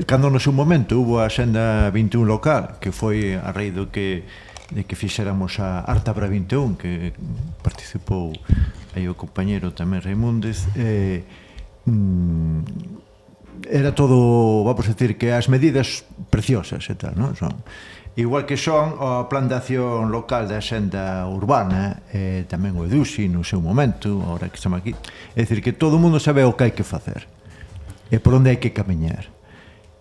cando no seu momento hubo a Xenda 21 local que foi a rei do que de que fixéramos a Arta para 21 que participou aí o compañero tamén Raimúndez eh, mm, era todo, vamos a decir, que as medidas preciosas e tal, non? Son, Igual que son a plantación local da xenda urbana, eh, tamén o Edusi no seu momento, ahora que estamos aquí. É dicir, que todo o mundo sabe o que hai que facer. E por onde hai que camiñar.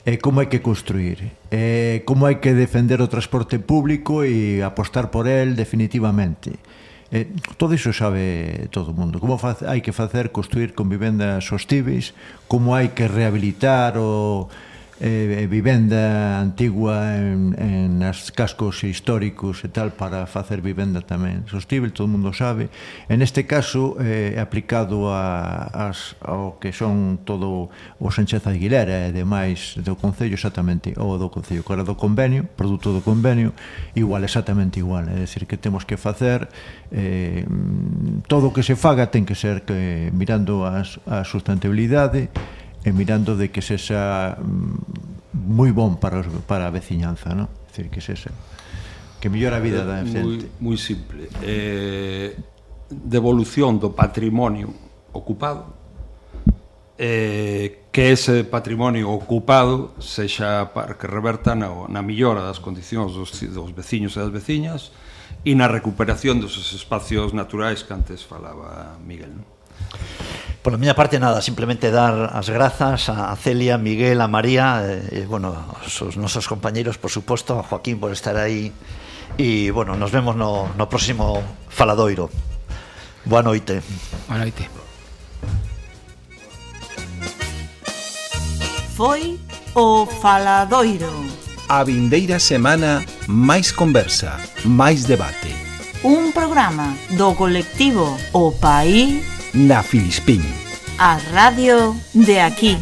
E como hai que construir. E como hai que defender o transporte público e apostar por el definitivamente. Eh, todo iso sabe todo o mundo. Como hai que facer construir con vivendas sostíveis, como hai que rehabilitar o Eh, eh, vivenda antigua en, en as cascos históricos e tal para facer vivenda tamén sostible, todo mundo sabe. En este caso, eh, aplicado a, as, ao que son todo o Sánchez Aguilera e demais do Concello exactamente, ou do Concello, que era do convenio, produto do convenio, igual, exactamente igual. É dicir, que temos que facer eh, todo o que se faga ten que ser que, mirando as, a sustentabilidade, e mirando de que sexa mm, moi bon para, os, para a veciñanza, non? É dicir, que sexa que mellora a vida da xente. Moi, moi simple. Eh, devolución do patrimonio ocupado eh, que ese patrimonio ocupado sexa para que reverta na, na millora das condicións dos, dos veciños e das veciñas e na recuperación dos espacios naturais que antes falaba Miguel. Non? Por la miña parte nada, simplemente dar as grazas a Celia, Miguel, a María e, bueno, os, nosos compañeiros, por suposto, a Joaquín por estar aí e, bueno, nos vemos no, no próximo Faladoiro. Boa noite. Boa noite. Foi o Faladoiro. A vindeira semana, máis conversa, máis debate. Un programa do colectivo O País Na Filispín. a radio de aquí.